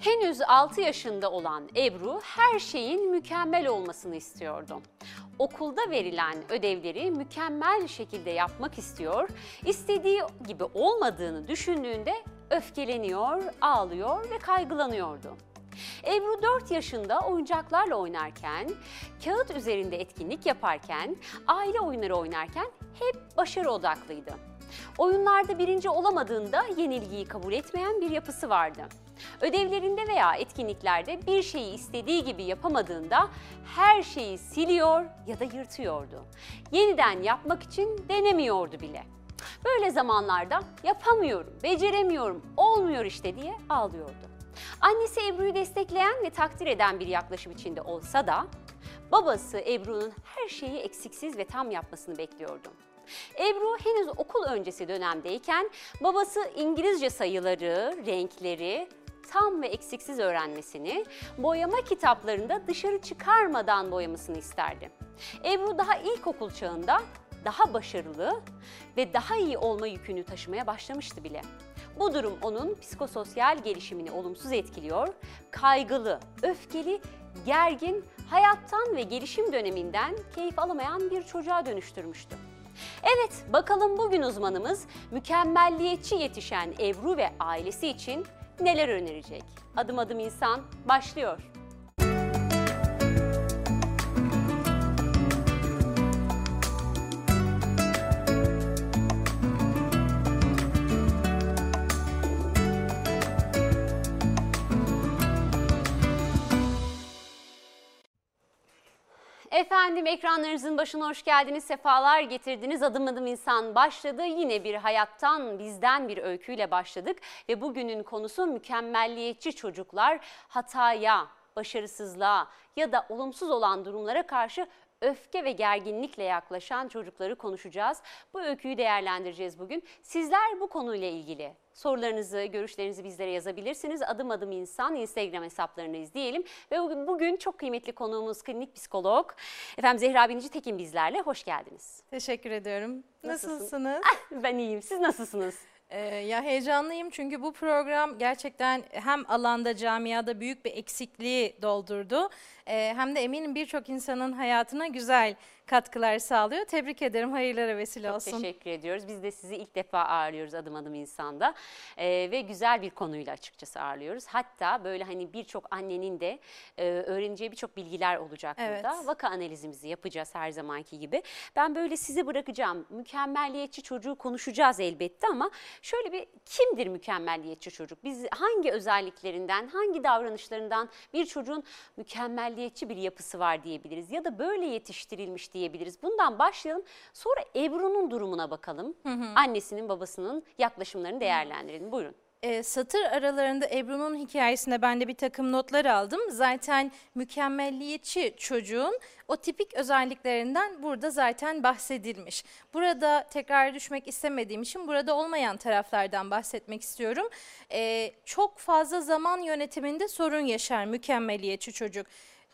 Henüz 6 yaşında olan Ebru her şeyin mükemmel olmasını istiyordu. Okulda verilen ödevleri mükemmel şekilde yapmak istiyor, istediği gibi olmadığını düşündüğünde öfkeleniyor, ağlıyor ve kaygılanıyordu. Ebru 4 yaşında oyuncaklarla oynarken, kağıt üzerinde etkinlik yaparken, aile oyunları oynarken hep başarı odaklıydı. Oyunlarda birinci olamadığında yenilgiyi kabul etmeyen bir yapısı vardı. Ödevlerinde veya etkinliklerde bir şeyi istediği gibi yapamadığında her şeyi siliyor ya da yırtıyordu. Yeniden yapmak için denemiyordu bile. Böyle zamanlarda yapamıyorum, beceremiyorum, olmuyor işte diye ağlıyordu. Annesi Ebru'yu destekleyen ve takdir eden bir yaklaşım içinde olsa da babası Ebru'nun her şeyi eksiksiz ve tam yapmasını bekliyordu. Ebru henüz okul öncesi dönemdeyken babası İngilizce sayıları, renkleri, tam ve eksiksiz öğrenmesini, boyama kitaplarında dışarı çıkarmadan boyamasını isterdi. Ebru daha ilkokul çağında daha başarılı ve daha iyi olma yükünü taşımaya başlamıştı bile. Bu durum onun psikososyal gelişimini olumsuz etkiliyor, kaygılı, öfkeli, gergin, hayattan ve gelişim döneminden keyif alamayan bir çocuğa dönüştürmüştü. Evet, bakalım bugün uzmanımız mükemmelliyetçi yetişen Ebru ve ailesi için neler önerecek? Adım adım insan başlıyor. Efendim ekranlarınızın başına hoş geldiniz, sefalar getirdiniz. Adım adım insan başladı. Yine bir hayattan, bizden bir öyküyle başladık. Ve bugünün konusu mükemmelliyetçi çocuklar hataya, başarısızlığa ya da olumsuz olan durumlara karşı öfke ve gerginlikle yaklaşan çocukları konuşacağız. Bu öyküyü değerlendireceğiz bugün. Sizler bu konuyla ilgili sorularınızı, görüşlerinizi bizlere yazabilirsiniz. Adım adım insan Instagram hesaplarını izleyelim. Ve bugün, bugün çok kıymetli konuğumuz klinik psikolog efendim Zehra Binici Tekin bizlerle. Hoş geldiniz. Teşekkür ediyorum. Nasılsın? Nasılsınız? Ben iyiyim. Siz nasılsınız? Ee, ya heyecanlıyım çünkü bu program gerçekten hem alanda camiada büyük bir eksikliği doldurdu ee, hem de eminim birçok insanın hayatına güzel katkılar sağlıyor. Tebrik ederim. Hayırlara vesile Çok olsun. teşekkür ediyoruz. Biz de sizi ilk defa ağırlıyoruz adım adım insanda Ee, ve güzel bir konuyla açıkçası ağırlıyoruz. Hatta böyle hani birçok annenin de e, öğreneceği birçok bilgiler olacak Evet. burada. Vaka analizimizi yapacağız her zamanki gibi. Ben böyle sizi bırakacağım. Mükemmelliyetçi çocuğu konuşacağız elbette ama şöyle bir kimdir mükemmelliyetçi çocuk? Biz hangi özelliklerinden, hangi davranışlarından bir çocuğun mükemmelliyetçi bir yapısı var diyebiliriz ya da böyle yetiştirilmiş diyebiliriz. Bundan başlayalım. Sonra Ebru'nun durumuna bakalım. Annesinin, babasının yaklaşımlarını değerlendirelim. Buyurun. Ee, satır aralarında Ebru'nun hikayesinde ben de bir takım notlar aldım. Zaten mükemmelliyetçi çocuğun o tipik özelliklerinden burada zaten bahsedilmiş. Burada tekrar düşmek istemediğim için burada olmayan taraflardan bahsetmek istiyorum. Ee, çok fazla zaman yönetiminde sorun yaşar mükemmelliyetçi çocuk.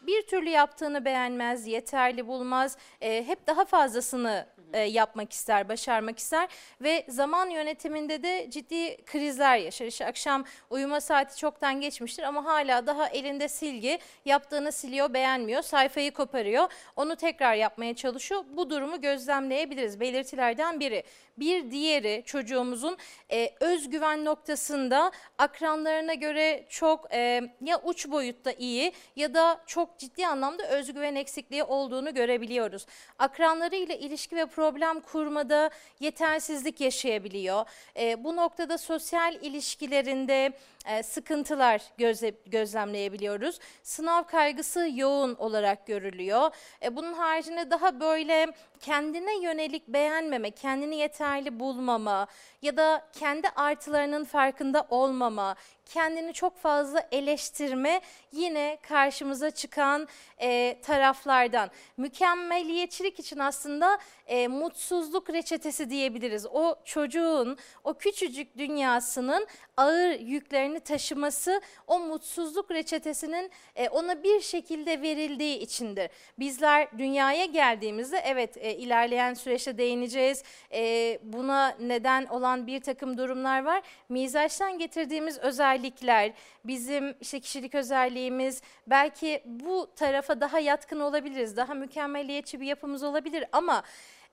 Bir türlü yaptığını beğenmez, yeterli bulmaz, e, hep daha fazlasını e, yapmak ister, başarmak ister ve zaman yönetiminde de ciddi krizler yaşar. İşte akşam uyuma saati çoktan geçmiştir ama hala daha elinde silgi, yaptığını siliyor, beğenmiyor, sayfayı koparıyor, onu tekrar yapmaya çalışıyor. Bu durumu gözlemleyebiliriz. Belirtilerden biri. Bir diğeri çocuğumuzun e, özgüven noktasında akranlarına göre çok e, ya uç boyutta iyi ya da çok ciddi anlamda özgüven eksikliği olduğunu görebiliyoruz. Akranlarıyla ilişki ve problem kurmada yetersizlik yaşayabiliyor. E, bu noktada sosyal ilişkilerinde e, sıkıntılar gözle, gözlemleyebiliyoruz. Sınav kaygısı yoğun olarak görülüyor. E, bunun haricinde daha böyle kendine yönelik beğenmeme, kendini yeterli bulmama ya da kendi artılarının farkında olmama, kendini çok fazla eleştirme yine karşımıza çıkan e, taraflardan. Mükemmeliyetçilik için aslında e, mutsuzluk reçetesi diyebiliriz. O çocuğun o küçücük dünyasının ağır yüklerini taşıması o mutsuzluk reçetesinin e, ona bir şekilde verildiği içindir. Bizler dünyaya geldiğimizde evet e, ilerleyen süreçte değineceğiz. E, buna neden olan bir takım durumlar var. Mizaçtan getirdiğimiz özellikler, bizim işte kişilik özelliğimiz, belki bu tarafa daha yatkın olabiliriz. Daha mükemmeliyetçi bir yapımız olabilir ama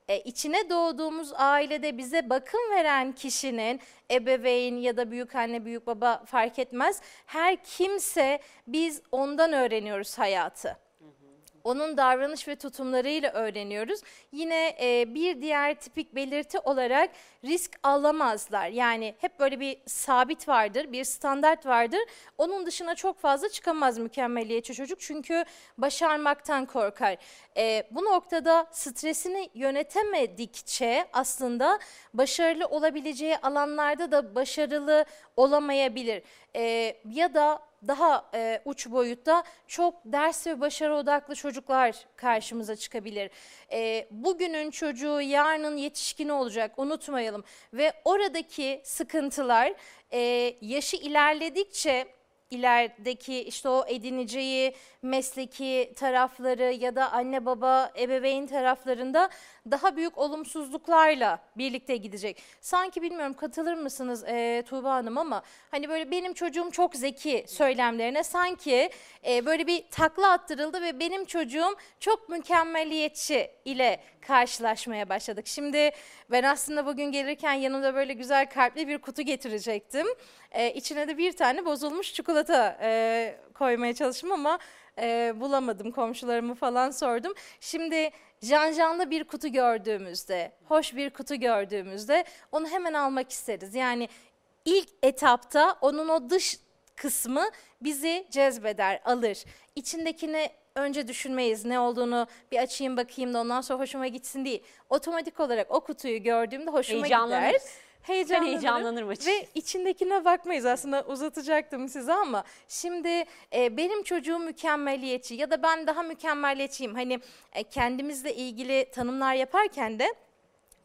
e, içine doğduğumuz ailede bize bakım veren kişinin ebeveyn ya da büyük anne büyük baba fark etmez. Her kimse biz ondan öğreniyoruz hayatı. Onun davranış ve tutumlarıyla öğreniyoruz. Yine e, bir diğer tipik belirti olarak risk alamazlar. Yani hep böyle bir sabit vardır, bir standart vardır. Onun dışına çok fazla çıkamaz mükemmeliyetçi çocuk çünkü başarmaktan korkar. E, bu noktada stresini yönetemedikçe aslında başarılı olabileceği alanlarda da başarılı olamayabilir. E, ya da daha e, uç boyutta çok ders ve başarı odaklı çocuklar karşımıza çıkabilir. E, bugünün çocuğu yarının yetişkini olacak unutmayalım ve oradaki sıkıntılar e, yaşı ilerledikçe ilerideki işte o edineceği mesleki tarafları ya da anne baba ebeveyn taraflarında daha büyük olumsuzluklarla birlikte gidecek. Sanki bilmiyorum katılır mısınız e, Tuğba Hanım ama hani böyle benim çocuğum çok zeki söylemlerine sanki e, böyle bir takla attırıldı ve benim çocuğum çok mükemmeliyetçi ile karşılaşmaya başladık. Şimdi ben aslında bugün gelirken yanımda böyle güzel kalpli bir kutu getirecektim. E, içine de bir tane bozulmuş çikolata e, koymaya çalıştım ama e, bulamadım. Komşularımı falan sordum. Şimdi janjanlı bir kutu gördüğümüzde, hoş bir kutu gördüğümüzde onu hemen almak isteriz. Yani ilk etapta onun o dış kısmı bizi cezbeder, alır. İçindekini önce düşünmeyiz ne olduğunu bir açayım bakayım da ondan sonra hoşuma gitsin değil. Otomatik olarak o kutuyu gördüğümde hoşuma gider. Heyecanlanırız. Ben Heyecanlanırım. heyecanlanırım açıkçası. Ve içindekine bakmayız aslında uzatacaktım size ama şimdi e, benim çocuğum mükemmeliyetçi ya da ben daha mükemmeliyetçiyim. Hani e, kendimizle ilgili tanımlar yaparken de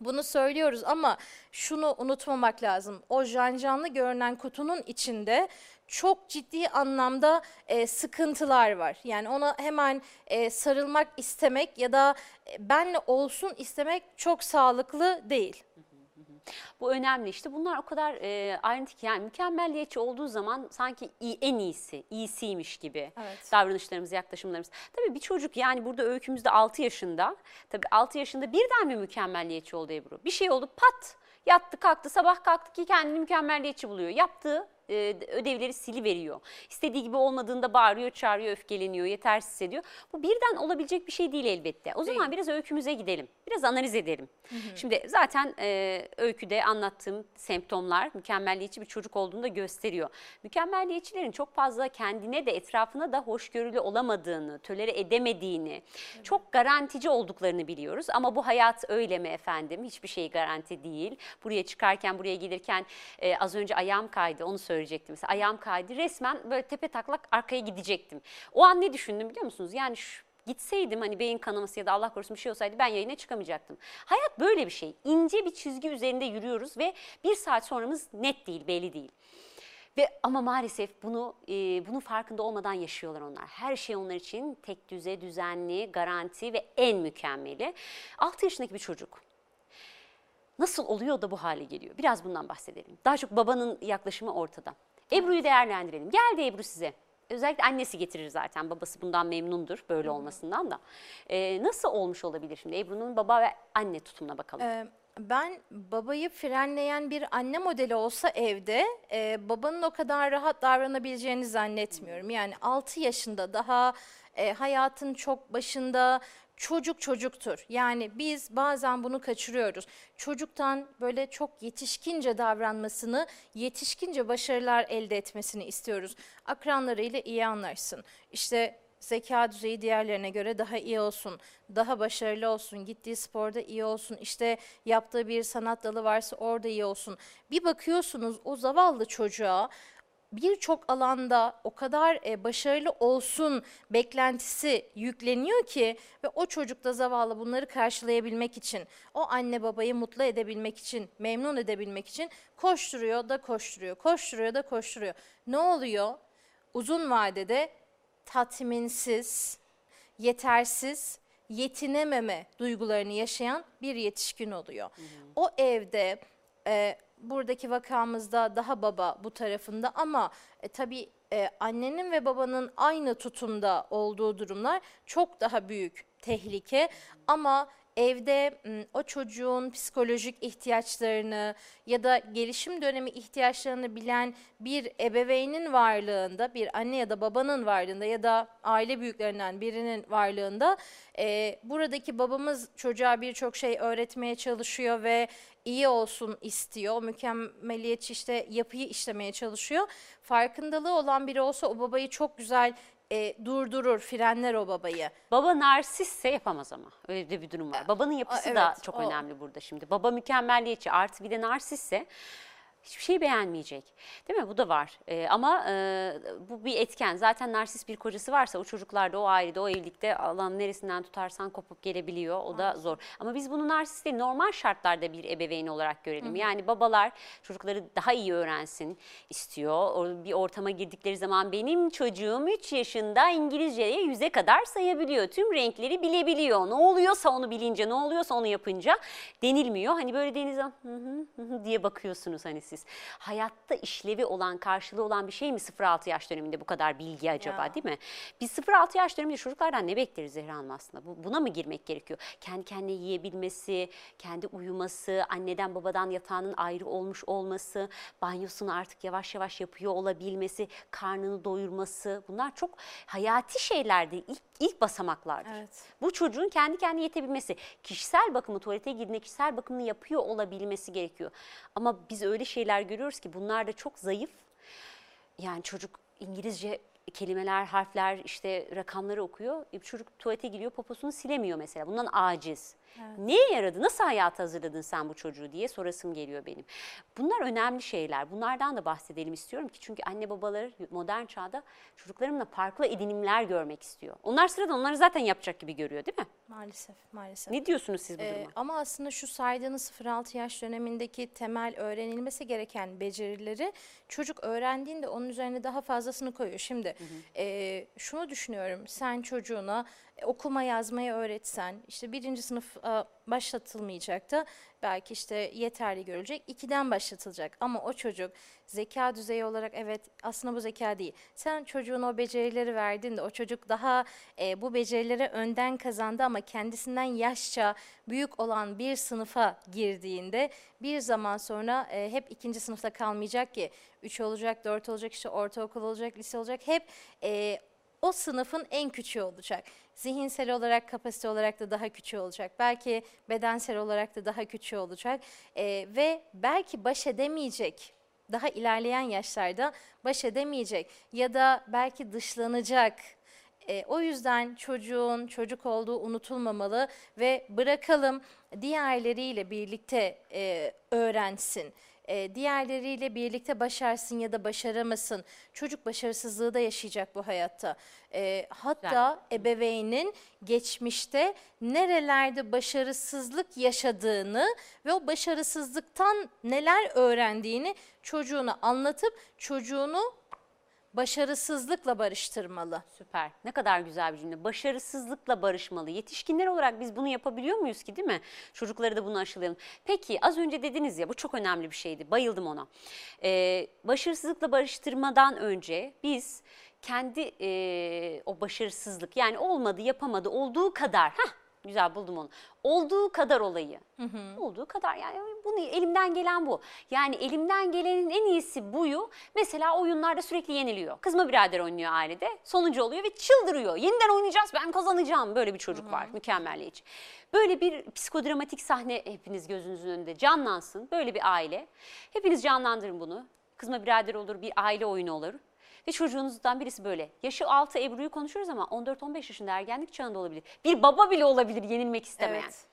bunu söylüyoruz ama şunu unutmamak lazım. O janjanlı görünen kutunun içinde çok ciddi anlamda e, sıkıntılar var. Yani ona hemen e, sarılmak istemek ya da e, benle olsun istemek çok sağlıklı değil. Bu önemli işte. Bunlar o kadar e, ayrıntı ki yani mükemmelliyetçi olduğu zaman sanki iyi, en iyisi, iyisiymiş gibi Evet. davranışlarımız, yaklaşımlarımız. Tabii bir çocuk yani burada öykümüzde 6 yaşında. Tabii 6 yaşında birden mi mükemmelliyetçi oldu Ebru? Bir şey oldu pat yattı kalktı sabah kalktı ki kendini mükemmelliyetçi buluyor. Yaptığı e, ödevleri sili veriyor. İstediği gibi olmadığında bağırıyor, çağırıyor, öfkeleniyor, yetersiz hissediyor. Bu birden olabilecek bir şey değil elbette. O zaman biraz öykümüze gidelim. Biraz analiz edelim. Şimdi zaten e, öyküde anlattığım semptomlar mükemmelliyetçi bir çocuk olduğunu da gösteriyor. Mükemmelliyetçilerin çok fazla kendine de etrafına da hoşgörülü olamadığını, tölere edemediğini, çok garantici olduklarını biliyoruz. Ama bu hayat öyle mi efendim? Hiçbir şey garanti değil. Buraya çıkarken, buraya gelirken e, az önce ayağım kaydı onu söyleyecektim. Mesela ayağım kaydı resmen böyle tepe taklak arkaya gidecektim. O an ne düşündüm biliyor musunuz? Yani şu, gitseydim hani beyin kanaması ya da Allah korusun bir şey olsaydı ben yayına çıkamayacaktım. Hayat böyle bir şey. İnce bir çizgi üzerinde yürüyoruz ve bir saat sonramız net değil, belli değil. Ve ama maalesef bunu e, bunun farkında olmadan yaşıyorlar onlar. Her şey onlar için tek düze, düzenli, garanti ve en mükemmeli. 6 yaşındaki bir çocuk nasıl oluyor da bu hale geliyor? Biraz bundan bahsedelim. Daha çok babanın yaklaşımı ortada. Ebru'yu değerlendirelim. Geldi Ebru size. Özellikle annesi getirir zaten. Babası bundan memnundur böyle olmasından da. Ee, nasıl olmuş olabilir şimdi? Ebru'nun baba ve anne tutumuna bakalım. Ee, Ben babayı frenleyen bir anne modeli olsa evde e, babanın o kadar rahat davranabileceğini zannetmiyorum. Yani 6 yaşında daha e, hayatın çok başında çocuk çocuktur. Yani biz bazen bunu kaçırıyoruz. Çocuktan böyle çok yetişkince davranmasını, yetişkince başarılar elde etmesini istiyoruz. Akranlarıyla iyi anlaşsın. İşte zeka düzeyi diğerlerine göre daha iyi olsun, daha başarılı olsun, gittiği sporda iyi olsun, işte yaptığı bir sanat dalı varsa orada iyi olsun. Bir bakıyorsunuz o zavallı çocuğa birçok alanda o kadar e, başarılı olsun beklentisi yükleniyor ki ve o çocuk da zavallı bunları karşılayabilmek için, o anne babayı mutlu edebilmek için, memnun edebilmek için koşturuyor da koşturuyor, koşturuyor da koşturuyor. Ne oluyor? Uzun vadede tatminsiz, yetersiz, yetinememe duygularını yaşayan bir yetişkin oluyor. O evde e, buradaki vakamızda daha baba bu tarafında ama e, tabii e, annenin ve babanın aynı tutumda olduğu durumlar çok daha büyük tehlike. Ama evde o çocuğun psikolojik ihtiyaçlarını ya da gelişim dönemi ihtiyaçlarını bilen bir ebeveynin varlığında, bir anne ya da babanın varlığında ya da aile büyüklerinden birinin varlığında e, buradaki babamız çocuğa birçok şey öğretmeye çalışıyor ve iyi olsun istiyor. Mükemmeliyetçi işte yapıyı işlemeye çalışıyor. Farkındalığı olan biri olsa o babayı çok güzel e, durdurur, frenler o babayı. Baba narsistse yapamaz ama. Öyle de bir durum var. Babanın yapısı evet, da çok o. önemli burada şimdi. Baba mükemmelliyetçi artı bir de narsistse hiçbir şey beğenmeyecek. Değil mi? Bu da var. Ee, ama e, bu bir etken. Zaten narsist bir kocası varsa o çocuklarda, o ailede, o evlilikte Allah'ın neresinden tutarsan kopup gelebiliyor. O da zor. Ama biz bunu narsist değil, normal şartlarda bir ebeveyn olarak görelim. Yani babalar çocukları daha iyi öğrensin istiyor. O, bir ortama girdikleri zaman benim çocuğum 3 yaşında İngilizceye yüze kadar sayabiliyor. Tüm renkleri bilebiliyor. Ne oluyorsa onu bilince, ne oluyorsa onu yapınca denilmiyor. Hani böyle deniz hı hı, hı hı diye bakıyorsunuz hani siz. Hayatta işlevi olan, karşılığı olan bir şey mi 0-6 yaş döneminde bu kadar bilgi acaba Ya. değil mi? Biz 0-6 yaş döneminde çocuklardan ne bekleriz Zehra Hanım aslında? Bu, buna mı girmek gerekiyor? Kendi kendine yiyebilmesi, kendi uyuması, anneden babadan yatağının ayrı olmuş olması, banyosunu artık yavaş yavaş yapıyor olabilmesi, karnını doyurması bunlar çok hayati şeylerdi. İlk, ilk basamaklardır. Evet. Bu çocuğun kendi kendine yetebilmesi, kişisel bakımı tuvalete girdiğinde kişisel bakımını yapıyor olabilmesi gerekiyor. Ama biz öyle şeyler görüyoruz ki bunlar da çok zayıf. Yani çocuk İngilizce kelimeler, harfler, işte rakamları okuyor. E, çocuk tuvalete giriyor, poposunu silemiyor mesela. Bundan aciz. Neye yaradı? Nasıl hayata hazırladın sen bu çocuğu diye sorasım geliyor benim. Bunlar önemli şeyler. Bunlardan da bahsedelim istiyorum ki çünkü anne babaları modern çağda çocuklarımla farklı edinimler görmek istiyor. Onlar sıradan onları zaten yapacak gibi görüyor değil mi? Maalesef, maalesef. Ne diyorsunuz siz bu Ee, duruma? ama aslında şu saydığınız 0-6 yaş dönemindeki temel öğrenilmesi gereken becerileri çocuk öğrendiğinde onun üzerine daha fazlasını koyuyor. Şimdi e, şunu düşünüyorum sen çocuğuna okuma yazmayı öğretsen işte birinci sınıf e, başlatılmayacak da belki işte yeterli görülecek ikiden başlatılacak ama o çocuk zeka düzeyi olarak evet aslında bu zeka değil. Sen çocuğuna o becerileri verdiğinde o çocuk daha e, bu becerileri önden kazandı ama kendisinden yaşça büyük olan bir sınıfa girdiğinde bir zaman sonra e, hep ikinci sınıfta kalmayacak ki 3 olacak, 4 olacak, işte ortaokul olacak, lise olacak hep e, o sınıfın en küçüğü olacak. Zihinsel olarak, kapasite olarak da daha küçüğü olacak. Belki bedensel olarak da daha küçüğü olacak. E, ve belki baş edemeyecek daha ilerleyen yaşlarda baş edemeyecek ya da belki dışlanacak. E, o yüzden çocuğun çocuk olduğu unutulmamalı ve bırakalım diğerleriyle birlikte e, öğrensin. E, diğerleriyle birlikte başarsın ya da başaramasın. Çocuk başarısızlığı da yaşayacak bu hayatta. E, hatta ebeveynin geçmişte nerelerde başarısızlık yaşadığını ve o başarısızlıktan neler öğrendiğini çocuğuna anlatıp çocuğunu başarısızlıkla barıştırmalı. Süper. Ne kadar güzel bir cümle. Başarısızlıkla barışmalı. Yetişkinler olarak biz bunu yapabiliyor muyuz ki değil mi? Çocukları da bunu aşılayalım. Peki az önce dediniz ya bu çok önemli bir şeydi. Bayıldım ona. Ee, başarısızlıkla barıştırmadan önce biz kendi e, o başarısızlık yani olmadı yapamadı olduğu kadar heh, güzel buldum onu. Olduğu kadar olayı. Olduğu kadar yani bunu elimden gelen bu. Yani elimden gelenin en iyisi buyu. Mesela oyunlarda sürekli yeniliyor. Kızma birader oynuyor ailede. Sonuncu oluyor ve çıldırıyor. Yeniden oynayacağız ben kazanacağım. Böyle bir çocuk var mükemmelliyetçi. Böyle bir psikodramatik sahne hepiniz gözünüzün önünde canlansın. Böyle bir aile. Hepiniz canlandırın bunu. Kızma birader olur bir aile oyunu olur. Ve çocuğunuzdan birisi böyle. Yaşı 6 Ebru'yu konuşuyoruz ama 14-15 yaşında ergenlik çağında olabilir. Bir baba bile olabilir yenilmek istemeyen. Evet.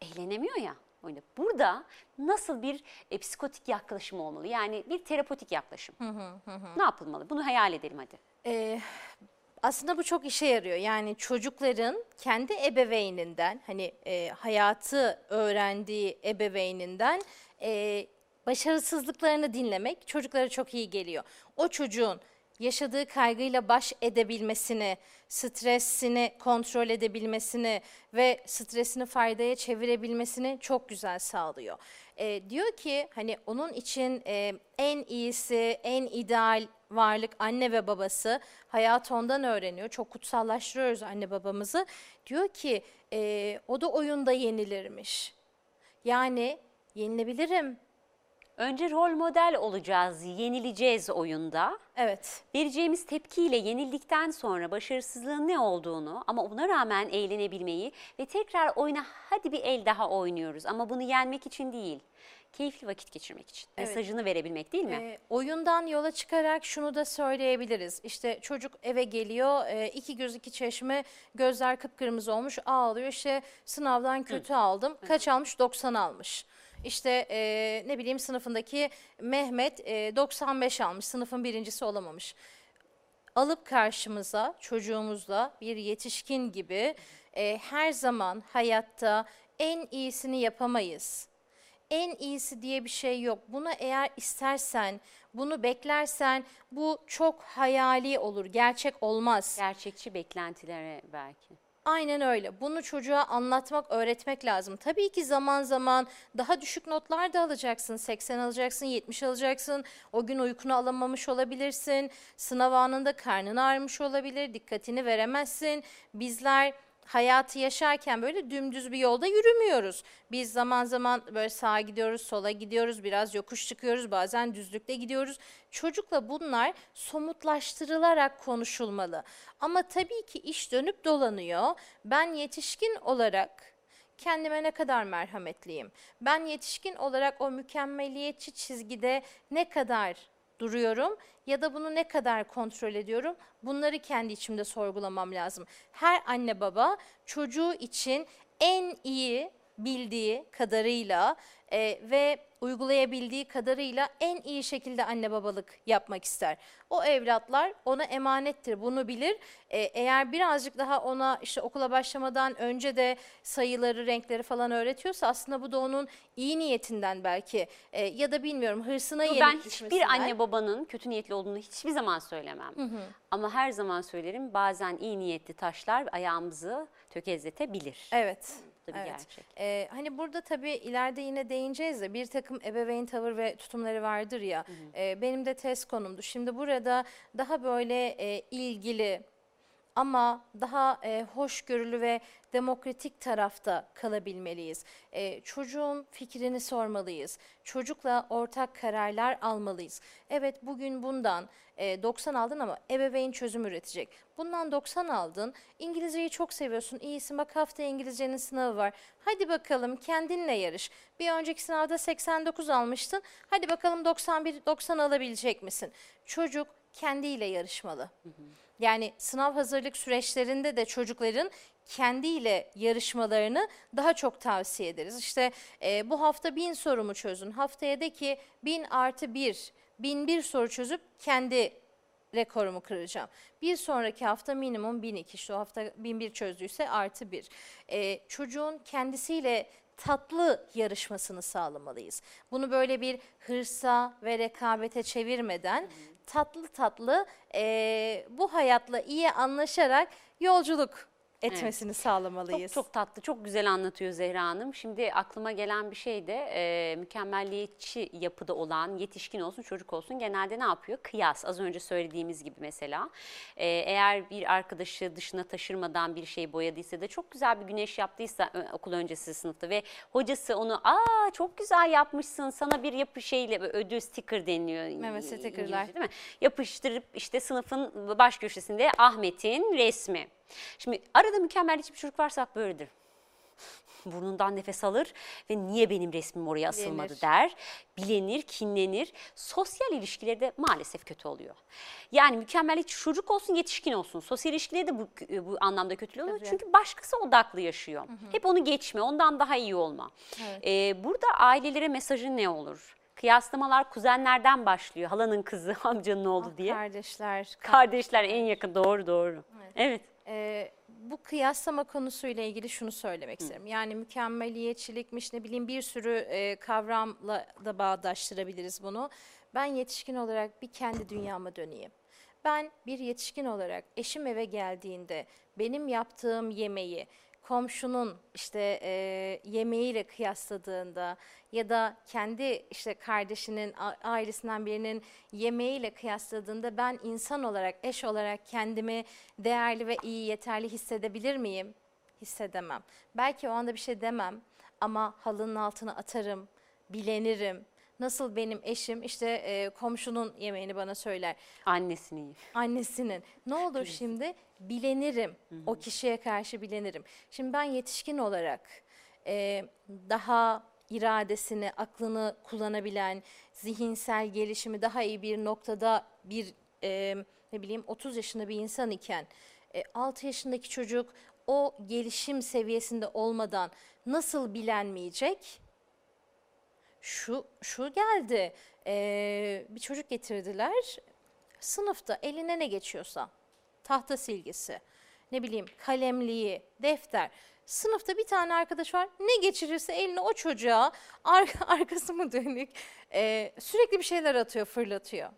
Eğlenemiyor ya. oyunda. Burada nasıl bir e, psikotik yaklaşım olmalı? Yani bir terapotik yaklaşım. Ne yapılmalı? Bunu hayal edelim hadi. Ee, aslında bu çok işe yarıyor. Yani çocukların kendi ebeveyninden hani e, hayatı öğrendiği ebeveyninden e, başarısızlıklarını dinlemek çocuklara çok iyi geliyor. O çocuğun yaşadığı kaygıyla baş edebilmesini, stresini kontrol edebilmesini ve stresini faydaya çevirebilmesini çok güzel sağlıyor. E, diyor ki hani onun için e, en iyisi, en ideal varlık anne ve babası. Hayat ondan öğreniyor. Çok kutsallaştırıyoruz anne babamızı. Diyor ki e, o da oyunda yenilirmiş. Yani yenilebilirim. Önce rol model olacağız, yenileceğiz oyunda. Evet. Vereceğimiz tepkiyle yenildikten sonra başarısızlığın ne olduğunu ama buna rağmen eğlenebilmeyi ve tekrar oyuna hadi bir el daha oynuyoruz ama bunu yenmek için değil. Keyifli vakit geçirmek için. Evet. Mesajını verebilmek değil mi? E, oyundan yola çıkarak şunu da söyleyebiliriz. İşte çocuk eve geliyor, e, iki göz iki çeşme, gözler kıpkırmızı olmuş, ağlıyor. İşte sınavdan kötü aldım. Kaç almış? 90 almış. İşte e, ne bileyim sınıfındaki Mehmet e, 95 almış, sınıfın birincisi olamamış. Alıp karşımıza çocuğumuzla bir yetişkin gibi e, her zaman hayatta en iyisini yapamayız en iyisi diye bir şey yok. Bunu eğer istersen, bunu beklersen bu çok hayali olur, gerçek olmaz. Gerçekçi beklentilere belki. Aynen öyle. Bunu çocuğa anlatmak, öğretmek lazım. Tabii ki zaman zaman daha düşük notlar da alacaksın. 80 alacaksın, 70 alacaksın. O gün uykunu alamamış olabilirsin. Sınav anında karnın ağrımış olabilir, dikkatini veremezsin. Bizler hayatı yaşarken böyle dümdüz bir yolda yürümüyoruz. Biz zaman zaman böyle sağa gidiyoruz, sola gidiyoruz, biraz yokuş çıkıyoruz, bazen düzlükte gidiyoruz. Çocukla bunlar somutlaştırılarak konuşulmalı. Ama tabii ki iş dönüp dolanıyor. Ben yetişkin olarak kendime ne kadar merhametliyim? Ben yetişkin olarak o mükemmeliyetçi çizgide ne kadar duruyorum ya da bunu ne kadar kontrol ediyorum? Bunları kendi içimde sorgulamam lazım. Her anne baba çocuğu için en iyi bildiği kadarıyla e, ve uygulayabildiği kadarıyla en iyi şekilde anne babalık yapmak ister. O evlatlar ona emanettir bunu bilir. E, eğer birazcık daha ona işte okula başlamadan önce de sayıları, renkleri falan öğretiyorsa aslında bu da onun iyi niyetinden belki e, ya da bilmiyorum hırsına yenik ben hiçbir anne babanın kötü niyetli olduğunu hiçbir zaman söylemem. Ama her zaman söylerim bazen iyi niyetli taşlar ayağımızı tökezletebilir. Evet. Da bir evet. gerçek. Ee, hani burada tabii ileride yine değineceğiz de bir takım ebeveyn tavır ve tutumları vardır ya. e, benim de test konumdu. Şimdi burada daha böyle e, ilgili ama daha e, hoşgörülü ve demokratik tarafta kalabilmeliyiz. E, çocuğun fikrini sormalıyız. Çocukla ortak kararlar almalıyız. Evet bugün bundan e, 90 aldın ama ebeveyn çözüm üretecek. Bundan 90 aldın, İngilizceyi çok seviyorsun, iyisin bak haftaya İngilizcenin sınavı var. Hadi bakalım kendinle yarış. Bir önceki sınavda 89 almıştın, hadi bakalım 91-90 alabilecek misin? Çocuk kendiyle yarışmalı. Yani sınav hazırlık süreçlerinde de çocukların kendiyle yarışmalarını daha çok tavsiye ederiz. İşte e, bu hafta bin sorumu çözün. Haftaya de ki bin artı bir, bin bir soru çözüp kendi rekorumu kıracağım. Bir sonraki hafta minimum 1002 işte o hafta 1001 çözdüyse artı bir. E, çocuğun kendisiyle tatlı yarışmasını sağlamalıyız. Bunu böyle bir hırsa ve rekabete çevirmeden tatlı tatlı e, bu hayatla iyi anlaşarak yolculuk etmesini sağlamalıyız. Çok çok tatlı, çok güzel anlatıyor Zehra Hanım. Şimdi aklıma gelen bir şey de e, mükemmelliyetçi yapıda olan yetişkin olsun çocuk olsun genelde ne yapıyor? Kıyas. Az önce söylediğimiz gibi mesela. E, eğer bir arkadaşı dışına taşırmadan bir şey boyadıysa da çok güzel bir güneş yaptıysa ö- okul öncesi sınıfta ve hocası onu aa çok güzel yapmışsın sana bir yapı şeyle ödül sticker deniliyor. Evet, İ- stickerlar. İngilizce değil mi? Yapıştırıp işte sınıfın baş köşesinde Ahmet'in resmi. Şimdi arada mükemmel hiçbir çocuk varsa böyledir. burnundan nefes alır ve niye benim resmim oraya asılmadı Bilenir. der. Bilenir, kinlenir. Sosyal ilişkileri de maalesef kötü oluyor. Yani mükemmeliyetçi çocuk olsun, yetişkin olsun. Sosyal ilişkileri de bu, bu anlamda kötü oluyor. Tabii. Çünkü başkası odaklı yaşıyor. Hep onu geçme, ondan daha iyi olma. Evet. Ee, burada ailelere mesajın ne olur? Kıyaslamalar kuzenlerden başlıyor. Halanın kızı, amcanın oğlu diye. Kardeşler, Kardeşler en yakın, doğru doğru. Evet. Ee, bu kıyaslama konusuyla ilgili şunu söylemek isterim. Yani mükemmeliyetçilikmiş ne bileyim bir sürü e, kavramla da bağdaştırabiliriz bunu. Ben yetişkin olarak bir kendi dünyama döneyim. Ben bir yetişkin olarak eşim eve geldiğinde benim yaptığım yemeği komşunun işte e, yemeğiyle kıyasladığında ya da kendi işte kardeşinin ailesinden birinin yemeğiyle kıyasladığında ben insan olarak eş olarak kendimi değerli ve iyi yeterli hissedebilir miyim? Hissedemem. Belki o anda bir şey demem ama halının altına atarım, bilenirim. Nasıl benim eşim işte e, komşunun yemeğini bana söyler Annesini iyi. annesinin. Ne olur şimdi bilenirim. O kişiye karşı bilenirim. Şimdi ben yetişkin olarak e, daha iradesini, aklını kullanabilen, zihinsel gelişimi daha iyi bir noktada bir e, ne bileyim 30 yaşında bir insan iken e, 6 yaşındaki çocuk o gelişim seviyesinde olmadan nasıl bilenmeyecek? Şu şu geldi. e, bir çocuk getirdiler sınıfta eline ne geçiyorsa tahta silgisi, ne bileyim kalemliği, defter. Sınıfta bir tane arkadaş var ne geçirirse eline o çocuğa ar- arkası mı dönük e, sürekli bir şeyler atıyor fırlatıyor.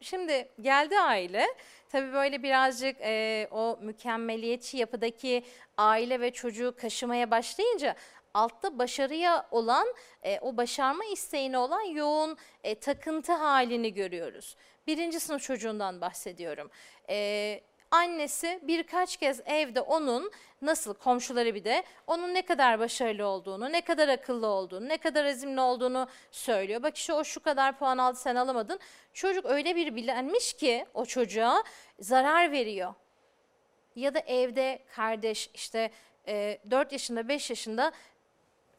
Şimdi geldi aile tabii böyle birazcık e, o mükemmeliyetçi yapıdaki aile ve çocuğu kaşımaya başlayınca altta başarıya olan e, o başarma isteğine olan yoğun e, takıntı halini görüyoruz. Birinci sınıf çocuğundan bahsediyorum. E, annesi birkaç kez evde onun nasıl komşuları bir de onun ne kadar başarılı olduğunu, ne kadar akıllı olduğunu, ne kadar azimli olduğunu söylüyor. Bak işte o şu kadar puan aldı sen alamadın. Çocuk öyle bir bilenmiş ki o çocuğa zarar veriyor ya da evde kardeş işte e, 4 yaşında 5 yaşında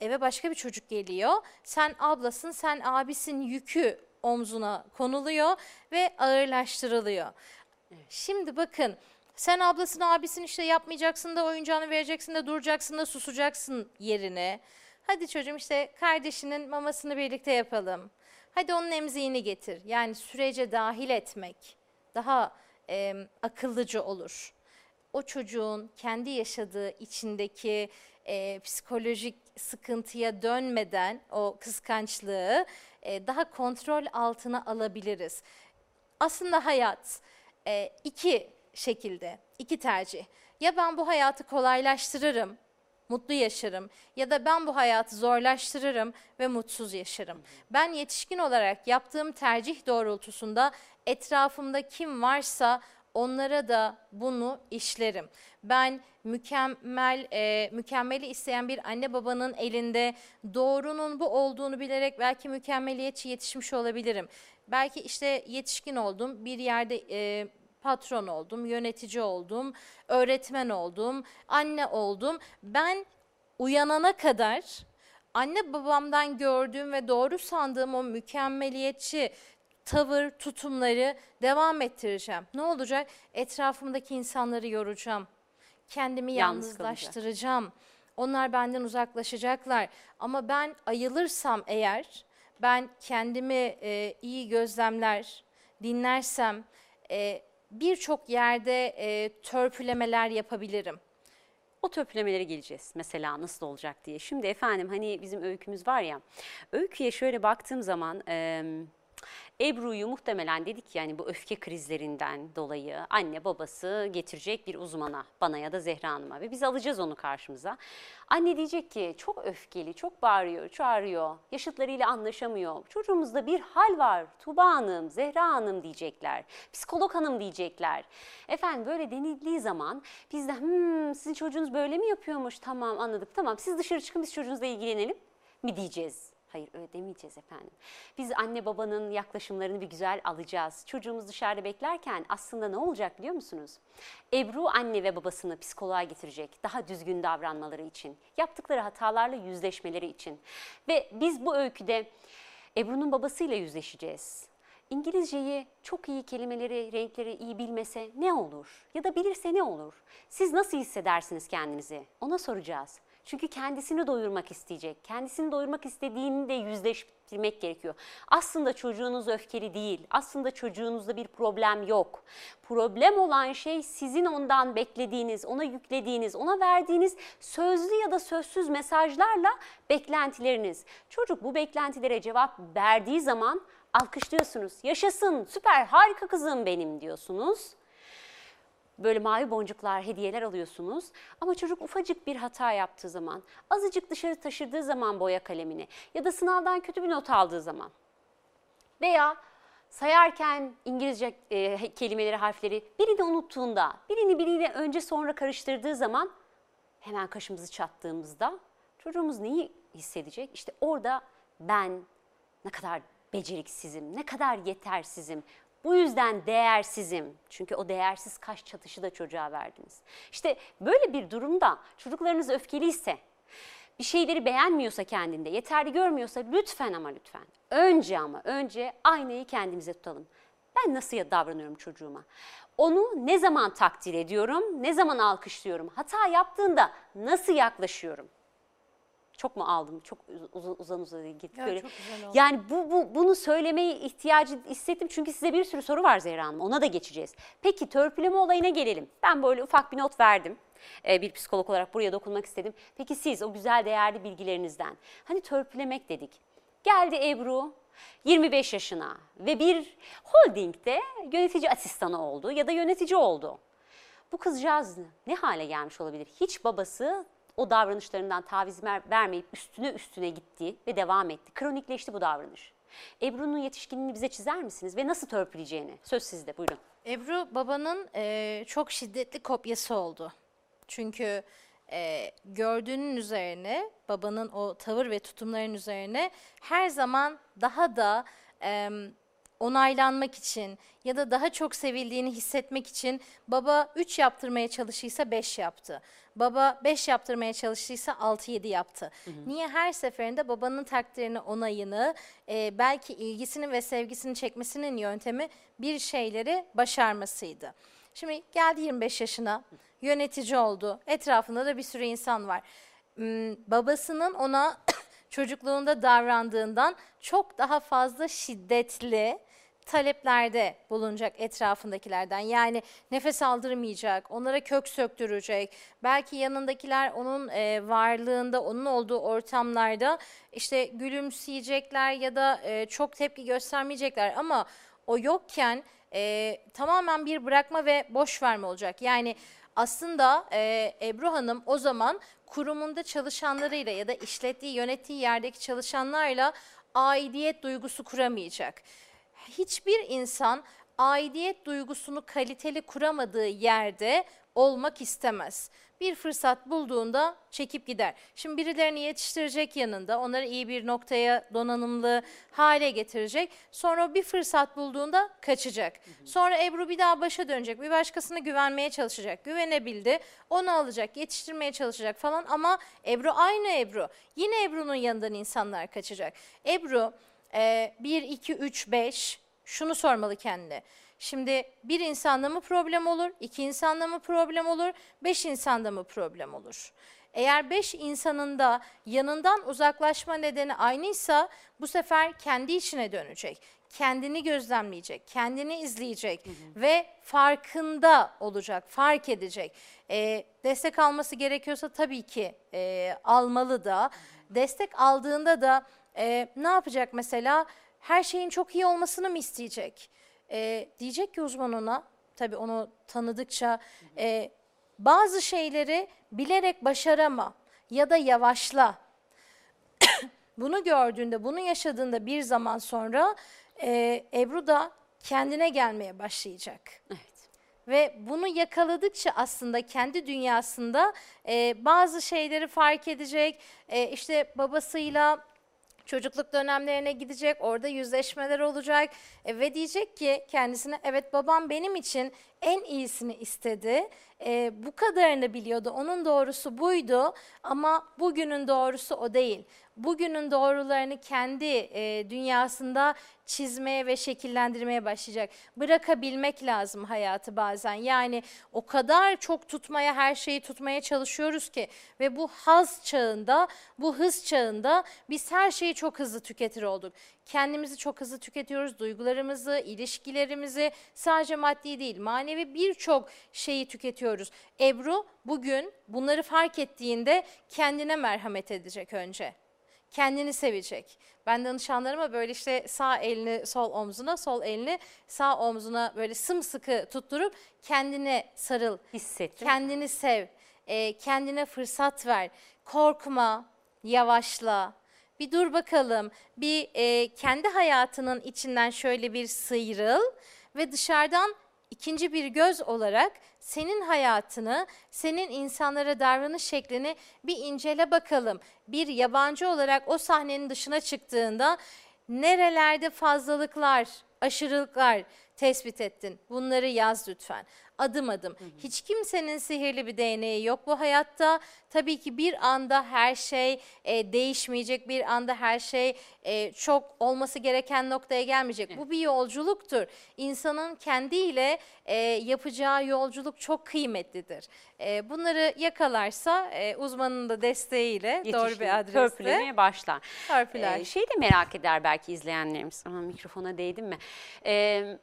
eve başka bir çocuk geliyor. Sen ablasın sen abisin yükü omzuna konuluyor ve ağırlaştırılıyor. Şimdi bakın sen ablasın abisin işte yapmayacaksın da oyuncağını vereceksin de duracaksın da susacaksın yerine. Hadi çocuğum işte kardeşinin mamasını birlikte yapalım. Hadi onun emziğini getir. Yani sürece dahil etmek daha e, akıllıcı olur o çocuğun kendi yaşadığı içindeki e, psikolojik sıkıntıya dönmeden o kıskançlığı e, daha kontrol altına alabiliriz. Aslında hayat e, iki şekilde, iki tercih. Ya ben bu hayatı kolaylaştırırım, mutlu yaşarım ya da ben bu hayatı zorlaştırırım ve mutsuz yaşarım. Ben yetişkin olarak yaptığım tercih doğrultusunda etrafımda kim varsa onlara da bunu işlerim. Ben mükemmel e, mükemmeli isteyen bir anne babanın elinde doğrunun bu olduğunu bilerek belki mükemmeliyetçi yetişmiş olabilirim. Belki işte yetişkin oldum, bir yerde e, patron oldum, yönetici oldum, öğretmen oldum, anne oldum. Ben uyanana kadar anne babamdan gördüğüm ve doğru sandığım o mükemmeliyetçi tavır, tutumları devam ettireceğim. Ne olacak? Etrafımdaki insanları yoracağım. Kendimi Yalnız yalnızlaştıracağım. Onlar benden uzaklaşacaklar. Ama ben ayılırsam eğer, ben kendimi e, iyi gözlemler, dinlersem e, birçok yerde e, törpülemeler yapabilirim. O törpülemelere geleceğiz mesela nasıl olacak diye. Şimdi efendim hani bizim öykümüz var ya. Öyküye şöyle baktığım zaman e, Ebru'yu muhtemelen dedik yani bu öfke krizlerinden dolayı anne babası getirecek bir uzmana bana ya da Zehra Hanım'a ve biz alacağız onu karşımıza. Anne diyecek ki çok öfkeli, çok bağırıyor, çağırıyor, yaşıtlarıyla anlaşamıyor. Çocuğumuzda bir hal var. Tuba Hanım, Zehra Hanım diyecekler. Psikolog hanım diyecekler. Efendim böyle denildiği zaman biz de hmm, sizin çocuğunuz böyle mi yapıyormuş? Tamam anladık tamam siz dışarı çıkın biz çocuğunuzla ilgilenelim mi diyeceğiz. Hayır öyle demeyeceğiz efendim. Biz anne babanın yaklaşımlarını bir güzel alacağız. Çocuğumuz dışarıda beklerken aslında ne olacak biliyor musunuz? Ebru anne ve babasını psikoloğa getirecek. Daha düzgün davranmaları için. Yaptıkları hatalarla yüzleşmeleri için. Ve biz bu öyküde Ebru'nun babasıyla yüzleşeceğiz. İngilizceyi çok iyi kelimeleri, renkleri iyi bilmese ne olur? Ya da bilirse ne olur? Siz nasıl hissedersiniz kendinizi? Ona soracağız. Çünkü kendisini doyurmak isteyecek. Kendisini doyurmak istediğini de yüzleştirmek gerekiyor. Aslında çocuğunuz öfkeli değil. Aslında çocuğunuzda bir problem yok. Problem olan şey sizin ondan beklediğiniz, ona yüklediğiniz, ona verdiğiniz sözlü ya da sözsüz mesajlarla beklentileriniz. Çocuk bu beklentilere cevap verdiği zaman alkışlıyorsunuz. Yaşasın, süper, harika kızım benim diyorsunuz böyle mavi boncuklar, hediyeler alıyorsunuz. Ama çocuk ufacık bir hata yaptığı zaman, azıcık dışarı taşıdığı zaman boya kalemini ya da sınavdan kötü bir not aldığı zaman veya sayarken İngilizce e, kelimeleri, harfleri birini unuttuğunda, birini biriyle önce sonra karıştırdığı zaman hemen kaşımızı çattığımızda çocuğumuz neyi hissedecek? İşte orada ben ne kadar beceriksizim, ne kadar yetersizim, bu yüzden değersizim. Çünkü o değersiz kaş çatışı da çocuğa verdiniz. İşte böyle bir durumda çocuklarınız öfkeliyse, bir şeyleri beğenmiyorsa kendinde, yeterli görmüyorsa lütfen ama lütfen. Önce ama önce aynayı kendimize tutalım. Ben nasıl davranıyorum çocuğuma? Onu ne zaman takdir ediyorum, ne zaman alkışlıyorum? Hata yaptığında nasıl yaklaşıyorum? Çok mu aldım? Çok uzun uzun uzun gittik Ya, böyle. çok güzel oldu. Yani bu, bu bunu söylemeyi ihtiyacı hissettim çünkü size bir sürü soru var Zehra Hanım. Ona da geçeceğiz. Peki törpüleme olayına gelelim. Ben böyle ufak bir not verdim. Ee, bir psikolog olarak buraya dokunmak istedim. Peki siz o güzel değerli bilgilerinizden hani törpülemek dedik. Geldi Ebru 25 yaşına ve bir holdingde yönetici asistanı oldu ya da yönetici oldu. Bu kızcağız ne hale gelmiş olabilir? Hiç babası o davranışlarından taviz ver- vermeyip üstüne üstüne gitti ve devam etti. Kronikleşti bu davranış. Ebru'nun yetişkinliğini bize çizer misiniz ve nasıl törpüleyeceğini? Söz sizde buyurun. Ebru babanın e, çok şiddetli kopyası oldu. Çünkü e, gördüğünün üzerine babanın o tavır ve tutumların üzerine her zaman daha da e, onaylanmak için ya da daha çok sevildiğini hissetmek için baba 3 yaptırmaya çalışıysa 5 yaptı. Baba 5 yaptırmaya çalıştıysa 6-7 yaptı. Niye her seferinde babanın takdirini, onayını, e, belki ilgisini ve sevgisini çekmesinin yöntemi bir şeyleri başarmasıydı. Şimdi geldi 25 yaşına, yönetici oldu. Etrafında da bir sürü insan var. Hmm, Babasının ona çocukluğunda davrandığından çok daha fazla şiddetli taleplerde bulunacak etrafındakilerden. Yani nefes aldırmayacak, onlara kök söktürecek. Belki yanındakiler onun e, varlığında, onun olduğu ortamlarda işte gülümseyecekler ya da e, çok tepki göstermeyecekler. Ama o yokken e, tamamen bir bırakma ve boş verme olacak. Yani aslında e, Ebru Hanım o zaman kurumunda çalışanlarıyla ya da işlettiği, yönettiği yerdeki çalışanlarla aidiyet duygusu kuramayacak. Hiçbir insan aidiyet duygusunu kaliteli kuramadığı yerde olmak istemez. Bir fırsat bulduğunda çekip gider. Şimdi birilerini yetiştirecek yanında, onları iyi bir noktaya donanımlı hale getirecek. Sonra bir fırsat bulduğunda kaçacak. Sonra Ebru bir daha başa dönecek, bir başkasına güvenmeye çalışacak. Güvenebildi, onu alacak, yetiştirmeye çalışacak falan ama Ebru aynı Ebru. Yine Ebru'nun yanından insanlar kaçacak. Ebru 1, 2, 3, 5 şunu sormalı kendine. Şimdi bir insanda mı problem olur, iki insanda mı problem olur, beş insanda mı problem olur? Eğer beş insanın da yanından uzaklaşma nedeni aynıysa bu sefer kendi içine dönecek. Kendini gözlemleyecek, kendini izleyecek ve farkında olacak, fark edecek. Ee, destek alması gerekiyorsa tabii ki e, almalı da. Destek aldığında da e, ne yapacak mesela? Her şeyin çok iyi olmasını mı isteyecek? E, diyecek ki uzman ona, tabii onu tanıdıkça, e, bazı şeyleri bilerek başarama ya da yavaşla. bunu gördüğünde, bunu yaşadığında bir zaman sonra e, Ebru da kendine gelmeye başlayacak. Evet. Ve bunu yakaladıkça aslında kendi dünyasında e, bazı şeyleri fark edecek. E, işte babasıyla çocukluk dönemlerine gidecek, orada yüzleşmeler olacak. E, ve diyecek ki kendisine evet babam benim için en iyisini istedi. E, bu kadarını biliyordu, onun doğrusu buydu ama bugünün doğrusu o değil. Bugünün doğrularını kendi e, dünyasında çizmeye ve şekillendirmeye başlayacak. Bırakabilmek lazım hayatı bazen. Yani o kadar çok tutmaya, her şeyi tutmaya çalışıyoruz ki ve bu haz çağında, bu hız çağında biz her şeyi çok hızlı tüketir olduk. Kendimizi çok hızlı tüketiyoruz, duygularımızı, ilişkilerimizi, sadece maddi değil, manevi birçok şeyi tüketiyoruz. Ebru bugün bunları fark ettiğinde kendine merhamet edecek önce kendini sevecek. Ben danışanlarıma böyle işte sağ elini sol omzuna, sol elini sağ omzuna böyle sımsıkı tutturup kendine sarıl, Hissettim. kendini sev, e, kendine fırsat ver. Korkma, yavaşla. Bir dur bakalım, bir e, kendi hayatının içinden şöyle bir sıyrıl ve dışarıdan ikinci bir göz olarak senin hayatını, senin insanlara davranış şeklini bir incele bakalım. Bir yabancı olarak o sahnenin dışına çıktığında nerelerde fazlalıklar, aşırılıklar tespit ettin? Bunları yaz lütfen. Adım adım. Hiç kimsenin sihirli bir değneği yok bu hayatta. Tabii ki bir anda her şey e, değişmeyecek, bir anda her şey e, çok olması gereken noktaya gelmeyecek. Bu bir yolculuktur. İnsanın kendiyle e, yapacağı yolculuk çok kıymetlidir. E, bunları yakalarsa e, uzmanın da desteğiyle doğru Yetişkin, bir adreste Törpülemeye başlar. törpüler. Ee, şey de merak eder belki izleyenlerimiz. Ama mikrofona değdim mi? Ee,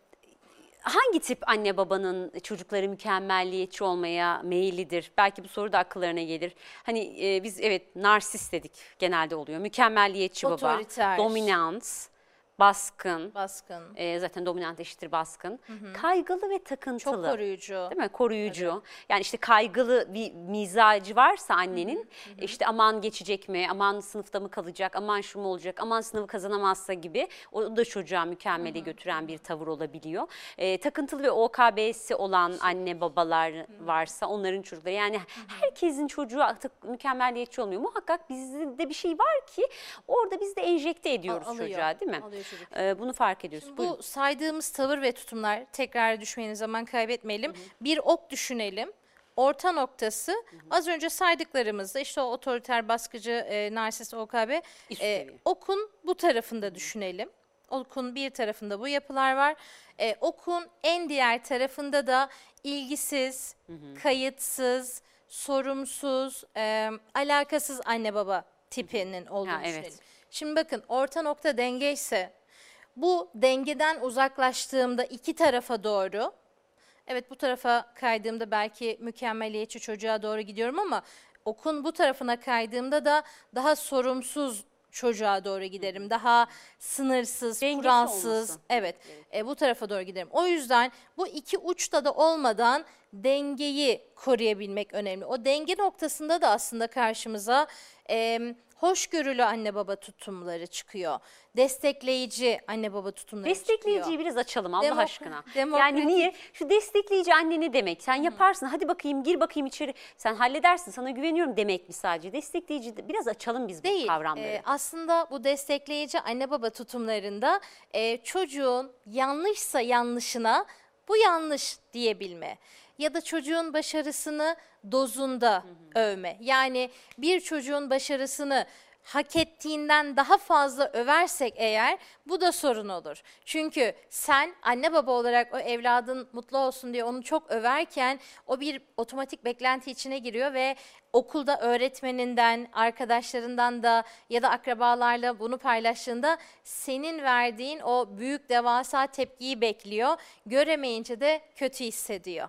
hangi tip anne babanın çocukları mükemmelliyetçi olmaya meyillidir? Belki bu soru da akıllarına gelir. Hani e, biz evet narsist dedik genelde oluyor. Mükemmelliyetçi baba, Otoriter. dominant, baskın. baskın. e, zaten dominant eşittir baskın. Kaygılı ve takıntılı. Çok koruyucu. Değil mi? Koruyucu. Yani işte kaygılı bir mizacı varsa annenin işte aman geçecek mi, aman sınıfta mı kalacak, aman şu mu olacak, aman sınavı kazanamazsa gibi o da çocuğa mükemmele götüren bir tavır olabiliyor. Ee, takıntılı ve OKB'si olan anne babalar varsa onların çocukları yani herkesin çocuğu artık mükemmelliyetçi olmuyor. Muhakkak bizde bir şey var ki orada biz de enjekte ediyoruz alıyor, çocuğa değil mi? alıyor çocuk. Ee, bunu fark ediyoruz. Bu saydığımız tavır ve tutumlar tekrar düşmeyelim zaman kaybetmeyelim. Bir ok düşünelim. Orta noktası az önce saydıklarımızda işte o otoriter baskıcı e, narsist OKB e, okun bu tarafında düşünelim. Okun bir tarafında bu yapılar var. E, okun en diğer tarafında da ilgisiz, kayıtsız, sorumsuz, e, alakasız anne baba tipinin olduğunu Ha, evet. düşünelim. Şimdi bakın orta nokta denge ise bu dengeden uzaklaştığımda iki tarafa doğru, evet bu tarafa kaydığımda belki mükemmeliyetçi çocuğa doğru gidiyorum ama okun bu tarafına kaydığımda da daha sorumsuz çocuğa doğru giderim. Daha sınırsız, Dengesi kuralsız. olması. Evet, e, bu tarafa doğru giderim. O yüzden bu iki uçta da olmadan dengeyi koruyabilmek önemli. O denge noktasında da aslında karşımıza e, hoşgörülü anne baba tutumları çıkıyor. Destekleyici anne baba tutumları çıkıyor. Destekleyiciyi biraz açalım Allah Demo- aşkına. demokratik. Yani niye? Şu destekleyici anne ne demek? Sen yaparsın hadi bakayım gir bakayım içeri. Sen halledersin sana güveniyorum demek mi sadece? Destekleyici de- biraz açalım biz bu Değil. kavramları. Ee, aslında bu destekleyici anne baba tutumlarında e, çocuğun yanlışsa yanlışına bu yanlış diyebilme ya da çocuğun başarısını dozunda övme. Yani bir çocuğun başarısını hak ettiğinden daha fazla översek eğer bu da sorun olur. Çünkü sen anne baba olarak o evladın mutlu olsun diye onu çok överken o bir otomatik beklenti içine giriyor ve okulda öğretmeninden, arkadaşlarından da ya da akrabalarla bunu paylaştığında senin verdiğin o büyük devasa tepkiyi bekliyor. Göremeyince de kötü hissediyor.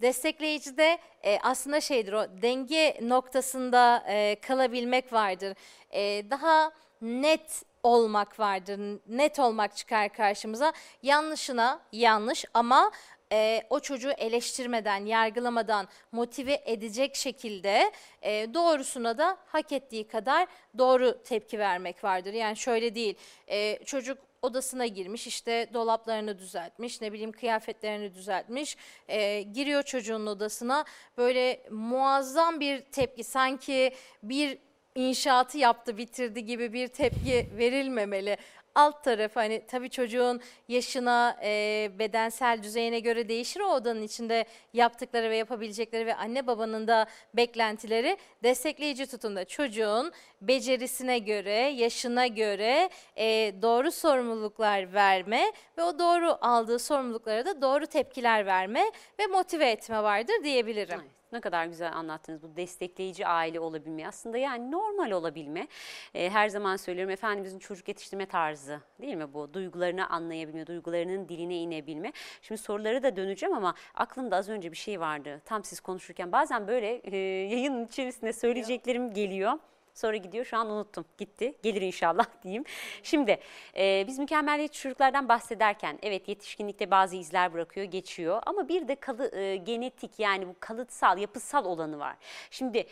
Destekleyici de e, aslında şeydir o denge noktasında e, kalabilmek vardır. E, daha net olmak vardır. Net olmak çıkar karşımıza. Yanlışına yanlış ama e, o çocuğu eleştirmeden, yargılamadan motive edecek şekilde e, doğrusuna da hak ettiği kadar doğru tepki vermek vardır. Yani şöyle değil, e, çocuk odasına girmiş işte dolaplarını düzeltmiş ne bileyim kıyafetlerini düzeltmiş e, giriyor çocuğun odasına böyle muazzam bir tepki sanki bir inşaatı yaptı bitirdi gibi bir tepki verilmemeli. Alt tarafı hani tabii çocuğun yaşına, e, bedensel düzeyine göre değişir o odanın içinde yaptıkları ve yapabilecekleri ve anne babanın da beklentileri destekleyici tutumda. Çocuğun becerisine göre, yaşına göre e, doğru sorumluluklar verme ve o doğru aldığı sorumluluklara da doğru tepkiler verme ve motive etme vardır diyebilirim. Ay, Ne kadar güzel anlattınız bu destekleyici aile olabilme aslında yani normal olabilme. Ee, her zaman söylüyorum Efendimizin çocuk yetiştirme tarzı değil mi bu? Duygularını anlayabilme, duygularının diline inebilme. Şimdi sorulara da döneceğim ama aklımda az önce bir şey vardı. Tam siz konuşurken bazen böyle e, yayının içerisinde söyleyeceklerim geliyor. Sonra gidiyor şu an unuttum gitti gelir inşallah diyeyim. Şimdi e, biz mükemmeliyetçi çocuklardan bahsederken evet yetişkinlikte bazı izler bırakıyor geçiyor ama bir de kalı, e, genetik yani bu kalıtsal yapısal olanı var. Şimdi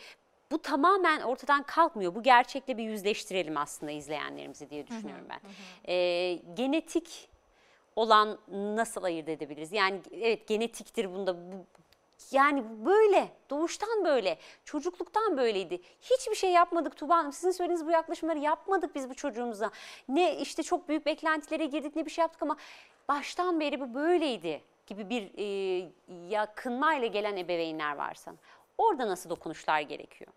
bu tamamen ortadan kalkmıyor. Bu gerçekle bir yüzleştirelim aslında izleyenlerimizi diye düşünüyorum ben. E, genetik olan nasıl ayırt edebiliriz? Yani evet genetiktir bunda bu, yani böyle doğuştan böyle çocukluktan böyleydi. Hiçbir şey yapmadık Tuba Hanım. Sizin söylediğiniz bu yaklaşımları yapmadık biz bu çocuğumuza. Ne işte çok büyük beklentilere girdik ne bir şey yaptık ama baştan beri bu böyleydi gibi bir e, yakınmayla gelen ebeveynler varsa. Orada nasıl dokunuşlar gerekiyor?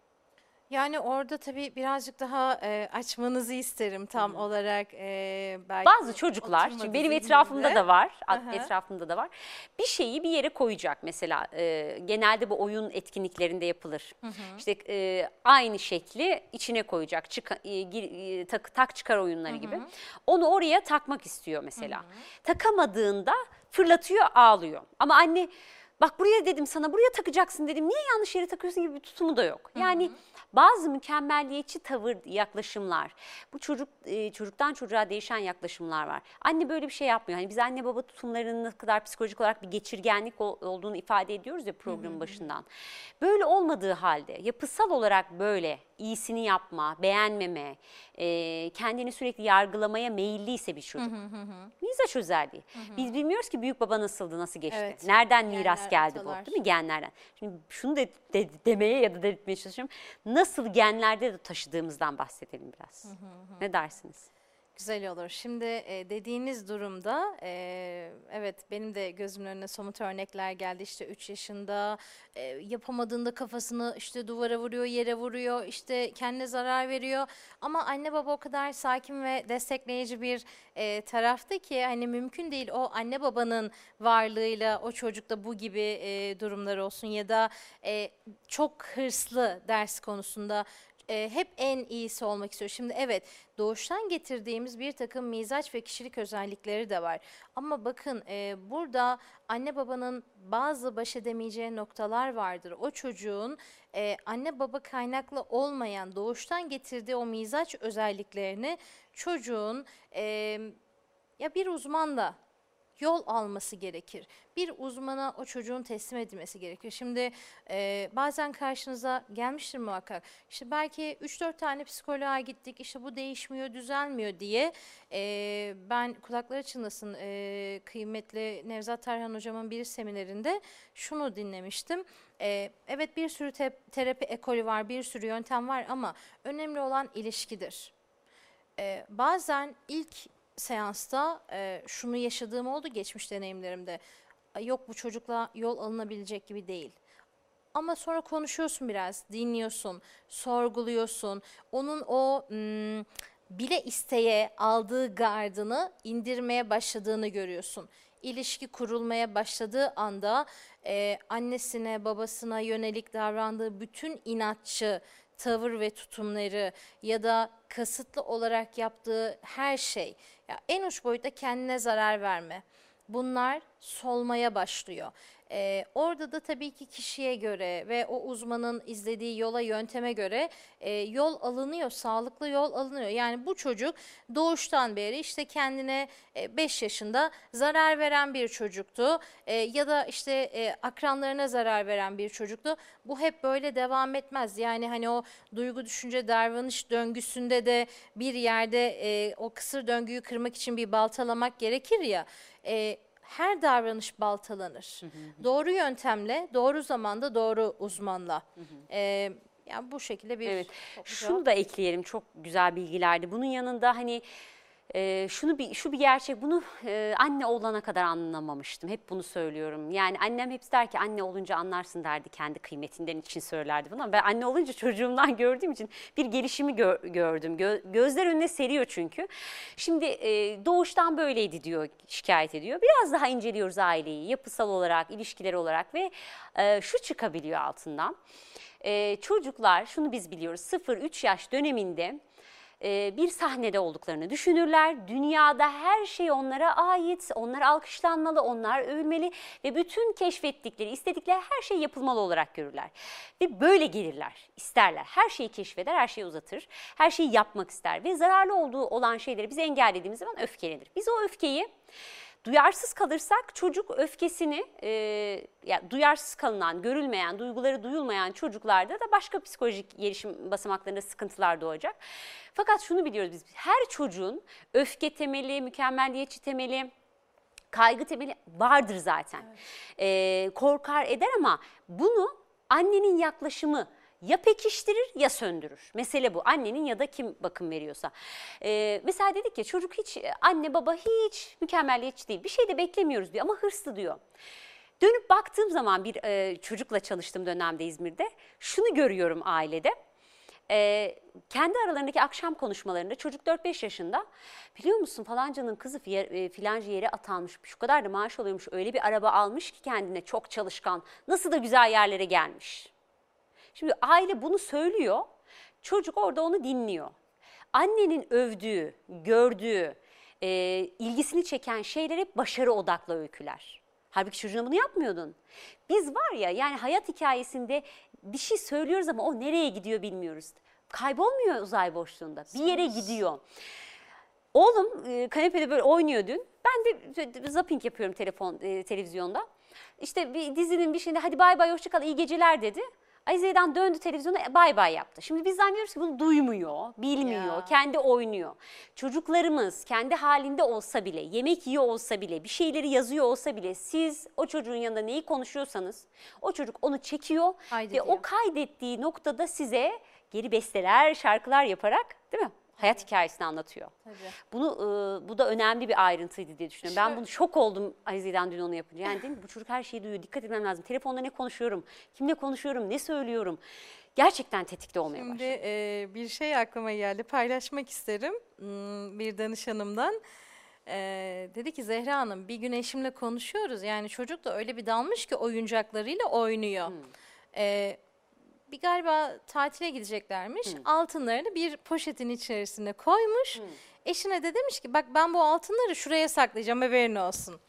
Yani orada tabii birazcık daha e, açmanızı isterim tam olarak e, belki Bazı çocuklar, oturmadı çünkü benim zihnimde. etrafımda da var, Aha. etrafımda da var. Bir şeyi bir yere koyacak mesela. e, genelde bu oyun etkinliklerinde yapılır. İşte e, aynı şekli içine koyacak, çıka- e, gir- e, tak, tak çıkar oyunları gibi. Onu oraya takmak istiyor mesela. Takamadığında fırlatıyor, ağlıyor. Ama anne bak buraya dedim sana buraya takacaksın dedim. Niye yanlış yere takıyorsun gibi bir tutumu da yok. Yani bazı mükemmelliyetçi tavır, yaklaşımlar, bu çocuk e, çocuktan çocuğa değişen yaklaşımlar var. Anne böyle bir şey yapmıyor. Hani biz anne baba tutumlarının ne kadar psikolojik olarak bir geçirgenlik ol- olduğunu ifade ediyoruz ya programın başından. Böyle olmadığı halde yapısal olarak böyle iyisini yapma, beğenmeme, e, kendini sürekli yargılamaya meyilliyse bir çocuk. Mizaç özelliği. Biz bilmiyoruz ki büyük baba nasıldı, nasıl geçti. Evet. Nereden miras Genler, geldi atalar. bu değil mi? Genlerden. Şimdi şunu de, de- demeye ya da belirtmeye çalışıyorum. Nasıl genlerde de taşıdığımızdan bahsedelim biraz. Ne dersiniz? Güzel olur. Şimdi e, dediğiniz durumda e, evet benim de gözümün önüne somut örnekler geldi. İşte 3 yaşında e, yapamadığında kafasını işte duvara vuruyor, yere vuruyor, işte kendine zarar veriyor. Ama anne baba o kadar sakin ve destekleyici bir e, tarafta ki hani mümkün değil o anne babanın varlığıyla o çocukta bu gibi e, durumlar olsun ya da e, çok hırslı ders konusunda e, hep en iyisi olmak istiyor. Şimdi evet doğuştan getirdiğimiz bir takım mizaç ve kişilik özellikleri de var. Ama bakın e, burada anne babanın bazı baş edemeyeceği noktalar vardır. O çocuğun e, anne baba kaynaklı olmayan doğuştan getirdiği o mizaç özelliklerini çocuğun e, ya bir uzmanla yol alması gerekir. Bir uzmana o çocuğun teslim edilmesi gerekir. Şimdi e, bazen karşınıza gelmiştir muhakkak. İşte belki 3-4 tane psikoloğa gittik. işte bu değişmiyor, düzelmiyor diye. E, ben kulakları çınlasın e, kıymetli Nevzat Tarhan hocamın bir seminerinde şunu dinlemiştim. E, evet bir sürü te- terapi ekolü var, bir sürü yöntem var ama önemli olan ilişkidir. Ee, bazen ilk seansta e, şunu yaşadığım oldu geçmiş deneyimlerimde. Yok bu çocukla yol alınabilecek gibi değil. Ama sonra konuşuyorsun biraz, dinliyorsun, sorguluyorsun. Onun o mm, bile isteye aldığı gardını indirmeye başladığını görüyorsun. İlişki kurulmaya başladığı anda e, annesine, babasına yönelik davrandığı bütün inatçı tavır ve tutumları ya da kasıtlı olarak yaptığı her şey, en uç boyutta kendine zarar verme. Bunlar solmaya başlıyor. Ee, orada da tabii ki kişiye göre ve o uzmanın izlediği yola yönteme göre e, yol alınıyor, sağlıklı yol alınıyor. Yani bu çocuk doğuştan beri işte kendine 5 yaşında zarar veren bir çocuktu E, ya da işte e, akranlarına zarar veren bir çocuktu. Bu hep böyle devam etmez. Yani hani o duygu düşünce davranış döngüsünde de bir yerde e, o kısır döngüyü kırmak için bir baltalamak gerekir ya. E, her davranış baltalanır. Doğru yöntemle, doğru zamanda, doğru uzmanla. Ee, Yani bu şekilde bir Evet. Şunu da ekleyelim çok güzel bilgilerdi. Bunun yanında hani e, şunu bir şu bir gerçek bunu e, anne olana kadar anlamamıştım. Hep bunu söylüyorum. Yani annem hep der ki anne olunca anlarsın derdi kendi kıymetinden için söylerdi bunu. Ama ben anne olunca çocuğumdan gördüğüm için bir gelişimi gö- gördüm. Gö- gözler önüne seriyor çünkü. Şimdi e, doğuştan böyleydi diyor şikayet ediyor. Biraz daha inceliyoruz aileyi yapısal olarak, ilişkiler olarak ve e, şu çıkabiliyor altından. Ee, çocuklar şunu biz biliyoruz 0-3 yaş döneminde bir sahnede olduklarını düşünürler. Dünyada her şey onlara ait, onlar alkışlanmalı, onlar övülmeli ve bütün keşfettikleri, istedikleri her şey yapılmalı olarak görürler. Ve böyle gelirler, isterler. Her şeyi keşfeder, her şeyi uzatır, her şeyi yapmak ister ve zararlı olduğu olan şeyleri biz engellediğimiz zaman öfkelenir. Biz o öfkeyi Duyarsız kalırsak çocuk öfkesini, e, ya duyarsız kalınan, görülmeyen, duyguları duyulmayan çocuklarda da başka psikolojik gelişim basamaklarında sıkıntılar doğacak. Fakat şunu biliyoruz biz, her çocuğun öfke temeli, mükemmelliyetçi temeli, kaygı temeli vardır zaten. Ee, korkar eder ama bunu annenin yaklaşımı ya pekiştirir ya söndürür. Mesele bu. Annenin ya da kim bakım veriyorsa. Ee, mesela dedik ya çocuk hiç anne baba hiç mükemmelliyetçi değil. Bir şey de beklemiyoruz diyor ama hırslı diyor. Dönüp baktığım zaman bir e, çocukla çalıştığım dönemde İzmir'de şunu görüyorum ailede. Ee, kendi aralarındaki akşam konuşmalarında çocuk 4-5 yaşında biliyor musun falancanın kızı e, filanca yere atanmış şu kadar da maaş alıyormuş öyle bir araba almış ki kendine çok çalışkan nasıl da güzel yerlere gelmiş. Şimdi aile bunu söylüyor çocuk orada onu dinliyor. Annenin övdüğü, gördüğü, e, ilgisini çeken şeyler hep başarı odaklı öyküler. Halbuki çocuğuna bunu yapmıyordun. Biz var ya yani hayat hikayesinde bir şey söylüyoruz ama o nereye gidiyor bilmiyoruz. Kaybolmuyor uzay boşluğunda. Bir yere gidiyor. Oğlum e, kanepede böyle oynuyor dün. Ben de zapping yapıyorum telefon e, televizyonda. İşte bir dizinin bir şeyinde hadi bay bay hoşça kal iyi geceler dedi. Azize'den döndü televizyona e, bay bay yaptı. Şimdi biz zannediyoruz ki bunu duymuyor, bilmiyor, Ya. kendi oynuyor. Çocuklarımız kendi halinde olsa bile, yemek yiyor olsa bile, bir şeyleri yazıyor olsa bile siz o çocuğun yanında neyi konuşuyorsanız o çocuk onu çekiyor ve Kaydediyor. o kaydettiği noktada size geri besteler, şarkılar yaparak değil mi? Hayat hikayesini anlatıyor. Tabii. Bunu e, bu da önemli bir ayrıntıydı diye düşünüyorum. Ben Şöyle- bunu şok oldum Azize'den dün onu yapınca. Yani dedim bu çocuk her şeyi duyuyor. Dikkat etmem lazım. Telefonda ne konuşuyorum? Kimle konuşuyorum? Ne söylüyorum? Gerçekten tetikte olmaya Şimdi başladı. e, bir şey aklıma geldi paylaşmak isterim Hmm, bir danışanımdan. E, dedi ki Zehra Hanım bir gün eşimle konuşuyoruz yani çocuk da öyle bir dalmış ki oyuncaklarıyla oynuyor. E, bir galiba tatile gideceklermiş altınlarını bir poşetin içerisine koymuş. Eşine de demiş ki bak ben bu altınları şuraya saklayacağım haberin olsun.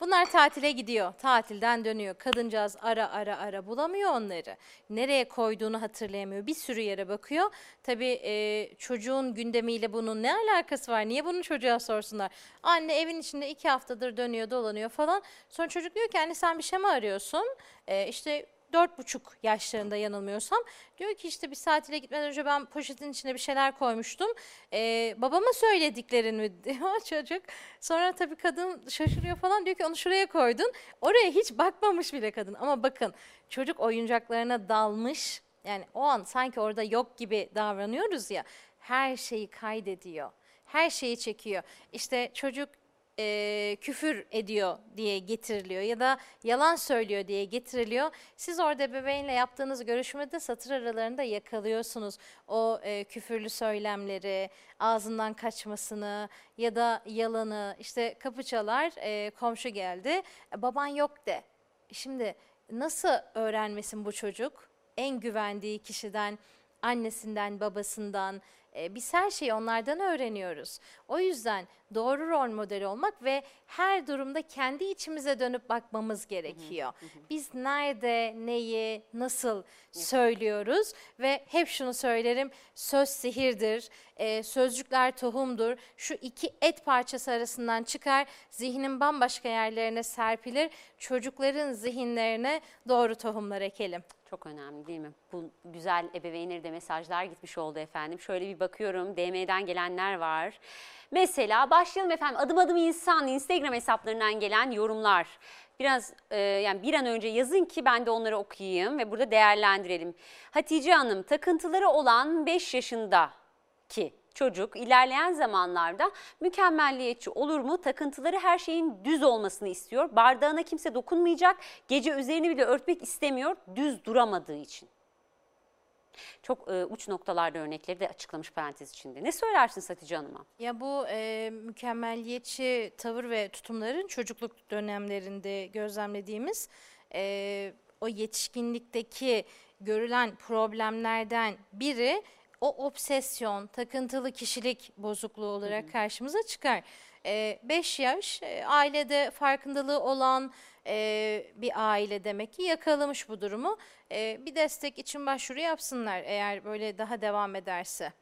Bunlar tatile gidiyor. Tatilden dönüyor. Kadıncağız ara ara ara bulamıyor onları. Nereye koyduğunu hatırlayamıyor. Bir sürü yere bakıyor. Tabii e, çocuğun gündemiyle bunun ne alakası var? Niye bunu çocuğa sorsunlar? Anne evin içinde iki haftadır dönüyor dolanıyor falan. Sonra çocuk diyor ki anne sen bir şey mi arıyorsun? E, işte dört buçuk yaşlarında yanılmıyorsam. Diyor ki işte bir tatile gitmeden önce ben poşetin içine bir şeyler koymuştum. Ee, babama söylediklerini diyor çocuk. Sonra tabii kadın şaşırıyor falan diyor ki onu şuraya koydun. Oraya hiç bakmamış bile kadın. Ama bakın çocuk oyuncaklarına dalmış. Yani o an sanki orada yok gibi davranıyoruz ya. Her şeyi kaydediyor. Her şeyi çekiyor. İşte çocuk e, küfür ediyor diye getiriliyor ya da yalan söylüyor diye getiriliyor. Siz orada bebeğinle yaptığınız görüşmede satır aralarında yakalıyorsunuz o e, küfürlü söylemleri, ağzından kaçmasını ya da yalanı. İşte kapı çalar, e, komşu geldi, "E, baban yok de. Şimdi nasıl öğrenmesin bu çocuk? En güvendiği kişiden, annesinden, babasından, e, biz her şeyi onlardan öğreniyoruz. O yüzden doğru rol model olmak ve her durumda kendi içimize dönüp bakmamız gerekiyor. Biz nerede, neyi, nasıl söylüyoruz ve hep şunu söylerim, söz sihirdir, e, sözcükler tohumdur. Şu iki et parçası arasından çıkar, zihnin bambaşka yerlerine serpilir. Çocukların zihinlerine doğru tohumlar ekelim. Çok önemli değil mi? Bu güzel ebeveynlere de mesajlar gitmiş oldu efendim. Şöyle bir bakıyorum DM'den gelenler var. Mesela başlayalım efendim adım adım insan Instagram hesaplarından gelen yorumlar. biraz e, yani bir an önce yazın ki ben de onları okuyayım ve burada değerlendirelim. Hatice Hanım takıntıları olan 5 yaşındaki çocuk ilerleyen zamanlarda mükemmelliyetçi olur mu? Takıntıları her şeyin düz olmasını istiyor. Bardağına kimse dokunmayacak. Gece üzerini bile örtmek istemiyor düz duramadığı için. Çok e, uç noktalarda örnekleri de açıklamış parantez içinde. Ne söylersiniz Hatice Hanım'a? Ya bu e, mükemmelliyetçi tavır ve tutumların çocukluk dönemlerinde gözlemlediğimiz e, o yetişkinlikteki görülen problemlerden biri o obsesyon, takıntılı kişilik bozukluğu olarak karşımıza çıkar. 5 yaş e, ailede farkındalığı olan e, bir aile demek ki yakalamış bu durumu. E, bir destek için başvuru yapsınlar eğer böyle daha devam ederse.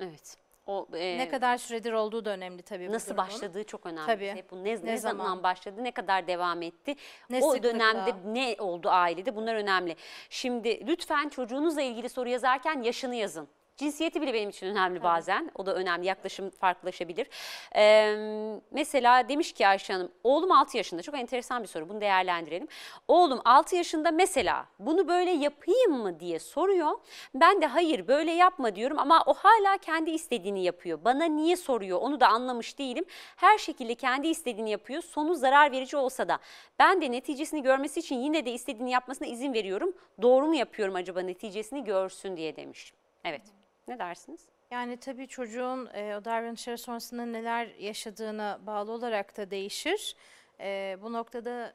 Evet. O e, Ne kadar süredir olduğu da önemli tabii nasıl başladığı çok önemli. Tabii. Hep bu ne, ne, Ne zaman? zaman? başladı, ne kadar devam etti, Ne o sıklıkla? dönemde ne oldu ailede bunlar önemli. Şimdi lütfen çocuğunuzla ilgili soru yazarken yaşını yazın. Cinsiyeti bile benim için önemli bazen. O da önemli. Yaklaşım farklılaşabilir. Ee, mesela demiş ki Ayşe Hanım, oğlum 6 yaşında. Çok enteresan bir soru. Bunu değerlendirelim. Oğlum 6 yaşında mesela bunu böyle yapayım mı diye soruyor. Ben de hayır böyle yapma diyorum ama o hala kendi istediğini yapıyor. Bana niye soruyor onu da anlamış değilim. Her şekilde kendi istediğini yapıyor. Sonu zarar verici olsa da ben de neticesini görmesi için yine de istediğini yapmasına izin veriyorum. Doğru mu yapıyorum acaba neticesini görsün diye demiş. Evet. Ne dersiniz? Yani tabii çocuğun e, o davranışları sonrasında neler yaşadığına bağlı olarak da değişir. E, bu noktada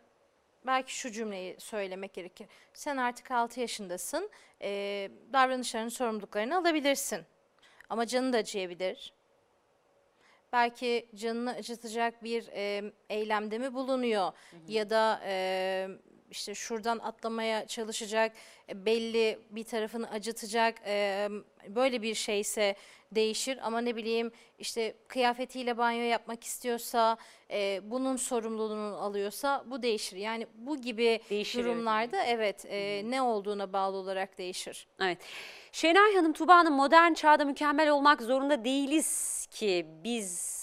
belki şu cümleyi söylemek gerekir. Sen artık 6 yaşındasın, e, davranışlarının sorumluluklarını alabilirsin. Ama canın da acıyabilir. Belki canını acıtacak bir e, eylemde mi bulunuyor ya da e, işte şuradan atlamaya çalışacak, e, belli bir tarafını acıtacak e, böyle bir şeyse değişir ama ne bileyim işte kıyafetiyle banyo yapmak istiyorsa e, bunun sorumluluğunu alıyorsa bu değişir. Yani bu gibi Değişir, evet. durumlarda evet e, ne olduğuna bağlı olarak değişir. Evet. Şenay Hanım, Tuba Hanım modern çağda mükemmel olmak zorunda değiliz ki biz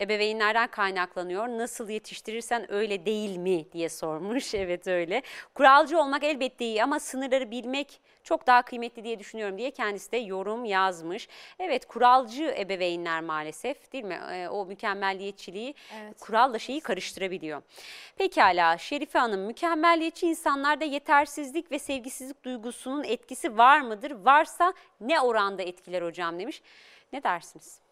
ebeveynlerden kaynaklanıyor. Nasıl yetiştirirsen öyle değil mi diye sormuş. Evet öyle. Kuralcı olmak elbette iyi ama sınırları bilmek çok daha kıymetli diye düşünüyorum diye kendisi de yorum yazmış. Evet kuralcı ebeveynler maalesef değil mi? Ee, o mükemmelliyetçiliği Evet. kuralla şeyi karıştırabiliyor. Pekala Şerife Hanım mükemmelliyetçi insanlarda yetersizlik ve sevgisizlik duygusunun etkisi var mıdır? Varsa ne oranda etkiler hocam demiş. Ne dersiniz?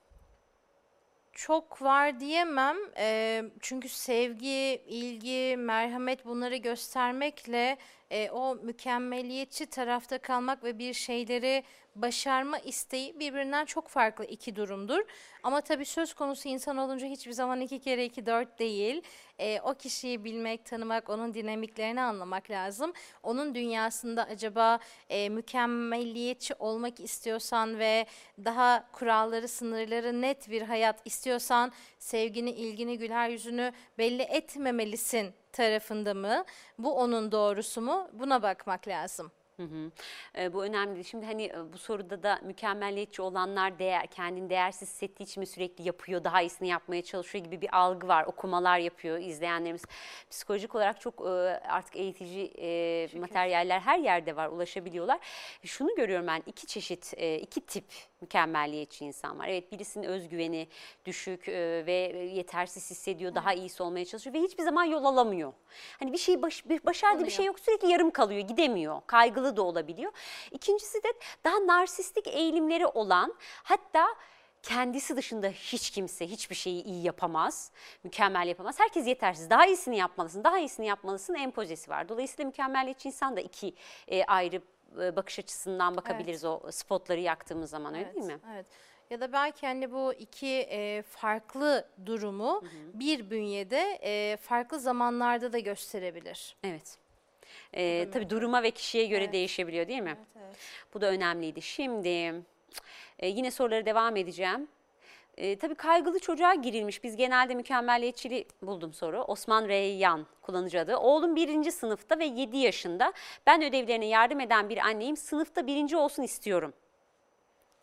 Çok var diyemem. Eee, çünkü sevgi, ilgi, merhamet bunları göstermekle e, o mükemmeliyetçi tarafta kalmak ve bir şeyleri başarma isteği birbirinden çok farklı iki durumdur. Ama tabii söz konusu insan olunca hiçbir zaman iki kere iki dört değil. E, o kişiyi bilmek, tanımak, onun dinamiklerini anlamak lazım. Onun dünyasında acaba e, mükemmelliyetçi olmak istiyorsan ve daha kuralları, sınırları net bir hayat istiyorsan sevgini, ilgini, güler yüzünü belli etmemelisin tarafında mı? Bu onun doğrusu mu? Buna bakmak lazım. Hı hı. E, bu önemli. Şimdi hani e, bu soruda da mükemmelliyetçi olanlar değer, kendini değersiz hissettiği için mi sürekli yapıyor, daha iyisini yapmaya çalışıyor gibi bir algı var. Okumalar yapıyor izleyenlerimiz. Psikolojik olarak çok e, artık eğitici e, materyaller her yerde var, ulaşabiliyorlar. Şunu görüyorum ben iki çeşit, e, iki tip mükemmelliyetçi insan var. Evet birisinin özgüveni düşük e, ve yetersiz hissediyor, daha iyisi olmaya çalışıyor ve hiçbir zaman yol alamıyor. Hani bir şey baş, bir- başardığı bir şey yok sürekli yarım kalıyor, gidemiyor. Kaygılı da olabiliyor. İkincisi de daha narsistik eğilimleri olan hatta kendisi dışında hiç kimse hiçbir şeyi iyi yapamaz, mükemmel yapamaz. Herkes yetersiz. Daha iyisini yapmalısın, daha iyisini yapmalısın empozesi var. Dolayısıyla mükemmelliyetçi insan da iki e, ayrı bakış açısından bakabiliriz o spotları yaktığımız zaman öyle değil mi? Evet. Ya da belki hani bu iki e, farklı durumu bir bünyede e, farklı zamanlarda da gösterebilir. Evet. Ee, tabii duruma ve kişiye göre Evet. değişebiliyor değil mi? Evet, evet. Bu da önemliydi. Şimdi e, yine sorulara devam edeceğim. E, tabii kaygılı çocuğa girilmiş. Biz genelde mükemmelliyetçili buldum soru. Osman Reyyan kullanıcı adı. Oğlum birinci sınıfta ve 7 yaşında. Ben ödevlerine yardım eden bir anneyim. Sınıfta birinci olsun istiyorum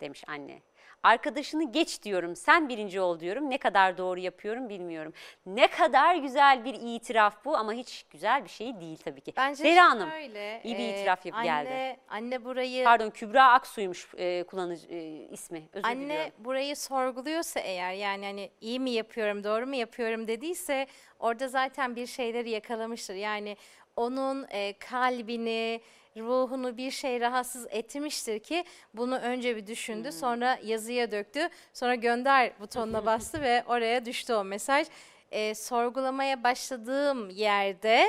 demiş anne. Arkadaşını geç diyorum, sen birinci ol diyorum. Ne kadar doğru yapıyorum bilmiyorum. Ne kadar güzel bir itiraf bu ama hiç güzel bir şey değil tabii ki. Bence Zehra Hanım, şöyle, iyi bir e, itiraf yapıp anne, geldi. Anne burayı Pardon Kübra Aksu'ymuş e, kullanıcı e, ismi. Özür Anne diliyorum. burayı sorguluyorsa eğer yani hani iyi mi yapıyorum doğru mu yapıyorum dediyse orada zaten bir şeyleri yakalamıştır. Yani onun e, kalbini ruhunu bir şey rahatsız etmiştir ki bunu önce bir düşündü sonra yazıya döktü sonra gönder butonuna bastı ve oraya düştü o mesaj. E, sorgulamaya başladığım yerde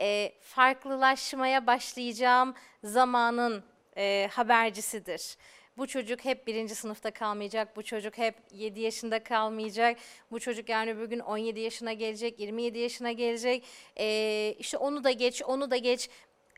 e, farklılaşmaya başlayacağım zamanın e, habercisidir. Bu çocuk hep birinci sınıfta kalmayacak, bu çocuk hep 7 yaşında kalmayacak, bu çocuk yani öbür gün 17 yaşına gelecek, 27 yaşına gelecek, ee, işte onu da geç, onu da geç.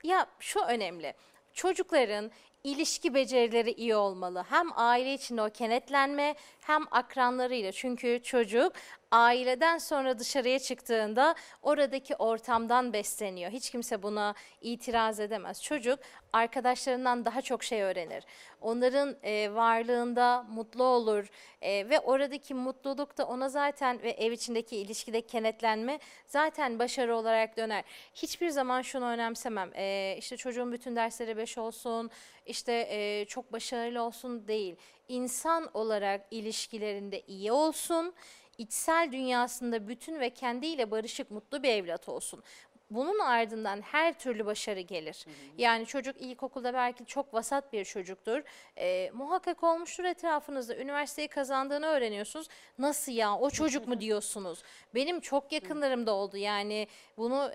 Ya şu önemli, çocukların ilişki becerileri iyi olmalı. Hem aile içinde o kenetlenme hem akranlarıyla. Çünkü çocuk aileden sonra dışarıya çıktığında oradaki ortamdan besleniyor. Hiç kimse buna itiraz edemez. Çocuk arkadaşlarından daha çok şey öğrenir. Onların e, varlığında mutlu olur E, ve oradaki mutluluk da ona zaten ve ev içindeki ilişkide kenetlenme zaten başarı olarak döner. Hiçbir zaman şunu önemsemem. E, işte çocuğun bütün dersleri beş olsun, işte e, çok başarılı olsun değil. İnsan olarak ilişkilerinde iyi olsun içsel dünyasında bütün ve kendiyle barışık mutlu bir evlat olsun. Bunun ardından her türlü başarı gelir. Yani çocuk ilkokulda belki çok vasat bir çocuktur. Ee, muhakkak olmuştur etrafınızda. Üniversiteyi kazandığını öğreniyorsunuz. Nasıl ya o çocuk mu diyorsunuz? Benim çok yakınlarımda oldu. Yani bunu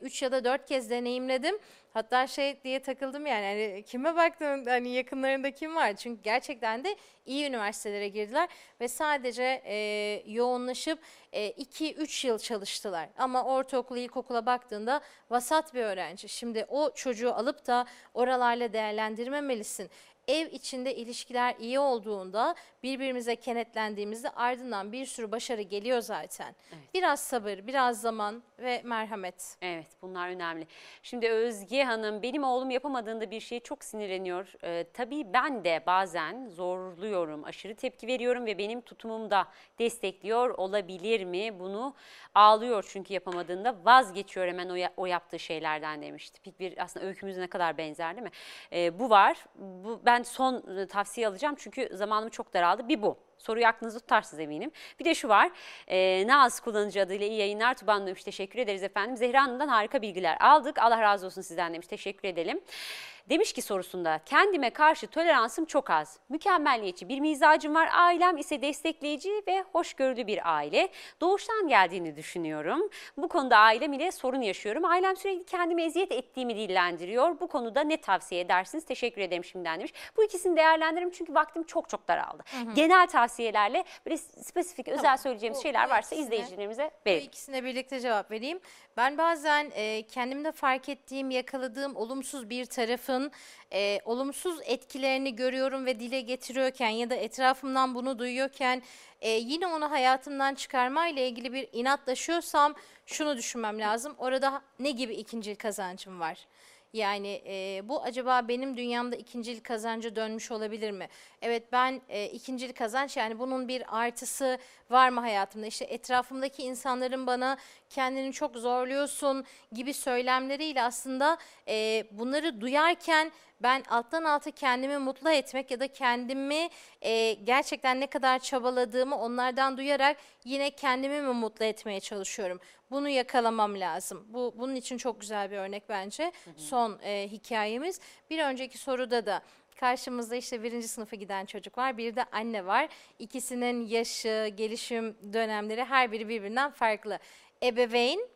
3 ya da 4 kez deneyimledim. Hatta şey diye takıldım yani hani kime baktın hani yakınlarında kim var? Çünkü gerçekten de iyi üniversitelere girdiler ve sadece e, yoğunlaşıp 2-3 yıl çalıştılar. Ama ortaokul, ilkokula baktığında vasat bir öğrenci. Şimdi o çocuğu alıp da oralarla değerlendirmemelisin. Ev içinde ilişkiler iyi olduğunda birbirimize kenetlendiğimizde ardından bir sürü başarı geliyor zaten. Biraz sabır, biraz zaman ve merhamet. Evet bunlar önemli. Şimdi Özge Hanım benim oğlum yapamadığında bir şeye çok sinirleniyor. Ee, tabii ben de bazen zorluyorum, aşırı tepki veriyorum ve benim tutumum da destekliyor olabilir mi? Bunu ağlıyor çünkü yapamadığında vazgeçiyor hemen o, ya- o yaptığı şeylerden demiş. Tipik bir aslında öykümüze ne kadar benzer değil mi? Ee, bu var. Bu, ben son e, tavsiye alacağım çünkü zamanım çok daraldı. Bir bu. Soruyu aklınızda tutarsınız eminim. Bir de şu var. E, Naz kullanıcı adıyla iyi yayınlar. Tuban demiş. Teşekkür ederiz efendim. Zehra Hanım'dan harika bilgiler aldık. Allah razı olsun sizden demiş. Teşekkür edelim. Demiş ki sorusunda kendime karşı toleransım çok az. Mükemmelliyetçi bir mizacım var. Ailem ise destekleyici ve hoşgörülü bir aile. Doğuştan geldiğini düşünüyorum. Bu konuda ailem ile sorun yaşıyorum. Ailem sürekli kendime eziyet ettiğimi dillendiriyor. Bu konuda ne tavsiye edersiniz? Teşekkür ederim şimdiden demiş. Bu ikisini değerlendiririm çünkü vaktim çok çok daraldı. Genel tavsiyelerle böyle spesifik özel söyleyeceğimiz Bu- şeyler bu varsa ikisine- izleyicilerimize Bu verelim. ikisine birlikte cevap vereyim. Ben bazen e, kendimde fark ettiğim, yakaladığım olumsuz bir tarafın e, olumsuz etkilerini görüyorum ve dile getiriyorken ya da etrafımdan bunu duyuyorken e, yine onu hayatımdan çıkarmayla ilgili bir inatlaşıyorsam şunu düşünmem lazım. Orada ne gibi ikincil kazancım var? Yani e, bu acaba benim dünyamda ikincil kazancı dönmüş olabilir mi? Evet ben e, ikincil kazanç yani bunun bir artısı var mı hayatımda? İşte etrafımdaki insanların bana kendini çok zorluyorsun gibi söylemleriyle aslında e, bunları duyarken ben alttan alta kendimi mutlu etmek ya da kendimi e, gerçekten ne kadar çabaladığımı onlardan duyarak yine kendimi mi mutlu etmeye çalışıyorum. Bunu yakalamam lazım. Bu bunun için çok güzel bir örnek bence. Son e, hikayemiz. Bir önceki soruda da karşımızda işte birinci sınıfa giden çocuk var. Bir de anne var. İkisinin yaşı, gelişim dönemleri her biri birbirinden farklı. Ebeveyn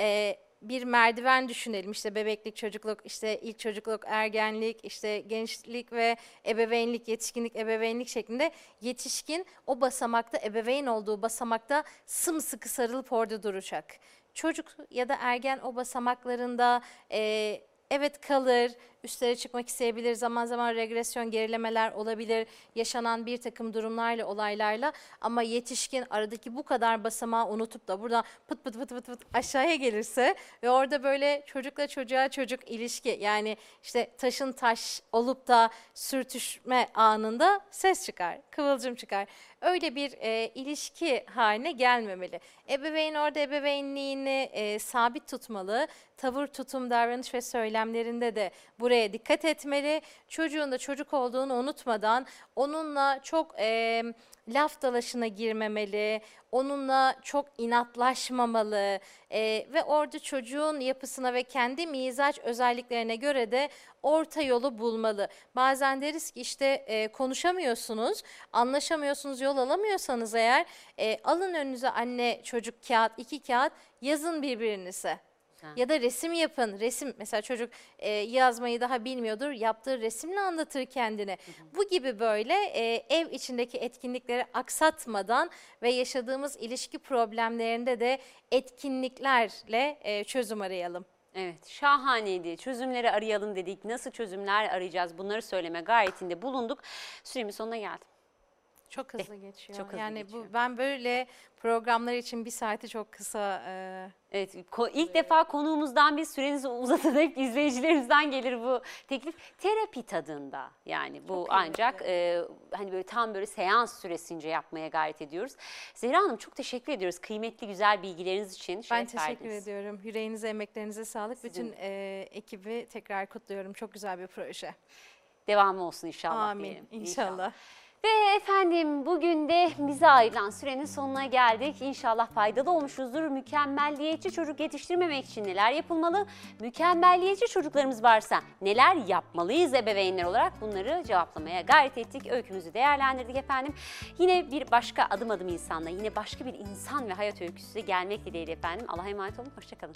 e, bir merdiven düşünelim işte bebeklik, çocukluk, işte ilk çocukluk, ergenlik, işte gençlik ve ebeveynlik, yetişkinlik, ebeveynlik şeklinde yetişkin o basamakta ebeveyn olduğu basamakta sımsıkı sarılıp orada duracak. Çocuk ya da ergen o basamaklarında e, Evet kalır, üstlere çıkmak isteyebilir, zaman zaman regresyon, gerilemeler olabilir, yaşanan bir takım durumlarla, olaylarla ama yetişkin aradaki bu kadar basamağı unutup da buradan pıt pıt pıt pıt pıt aşağıya gelirse ve orada böyle çocukla çocuğa çocuk ilişki yani işte taşın taş olup da sürtüşme anında ses çıkar, kıvılcım çıkar. Öyle bir e, ilişki haline gelmemeli. Ebeveyn orada ebeveynliğini e, sabit tutmalı. Tavır, tutum, davranış ve söylemlerinde de buraya dikkat etmeli. Çocuğun da çocuk olduğunu unutmadan onunla çok e, laf dalaşına girmemeli, onunla çok inatlaşmamalı e, ve orada çocuğun yapısına ve kendi mizaç özelliklerine göre de orta yolu bulmalı. Bazen deriz ki işte e, konuşamıyorsunuz, anlaşamıyorsunuz, yol alamıyorsanız eğer e, alın önünüze anne çocuk kağıt, iki kağıt yazın birbirinize. Güzel. Ya da resim yapın. Resim mesela çocuk e, yazmayı daha bilmiyordur. Yaptığı resimle anlatır kendini. Bu gibi böyle e, ev içindeki etkinlikleri aksatmadan ve yaşadığımız ilişki problemlerinde de etkinliklerle e, çözüm arayalım. Evet, şahaneydi. Çözümleri arayalım dedik. Nasıl çözümler arayacağız? Bunları söyleme gayretinde bulunduk. Süremin sonuna geldim. Çok hızlı geçiyor. çok hızlı yani geçiyor. bu ben böyle programlar için bir saati çok kısa e, Evet, ko- ilk defa konuğumuzdan biz sürenizi uzatarak izleyicilerimizden gelir bu teklif. Terapi tadında yani bu Çok ancak e, hani böyle tam böyle seans süresince yapmaya gayret ediyoruz. Zehra Hanım çok teşekkür ediyoruz kıymetli güzel bilgileriniz için. Ben teşekkür verdiniz. ediyorum. Yüreğinize, emeklerinize sağlık. Sizin- Bütün e, ekibi tekrar kutluyorum. Çok güzel bir proje. Devamı olsun inşallah. Amin. diyelim. İnşallah. Ve efendim bugün de bize ayrılan sürenin sonuna geldik. İnşallah faydalı olmuşuzdur. Mükemmelliyetçi çocuk yetiştirmemek için neler yapılmalı? Mükemmelliyetçi çocuklarımız varsa neler yapmalıyız ebeveynler olarak? Bunları cevaplamaya gayret ettik. Öykümüzü değerlendirdik efendim. Yine bir başka adım adım insanla, yine başka bir insan ve hayat öyküsü gelmek dileğiyle efendim. Allah'a emanet olun. Hoşçakalın.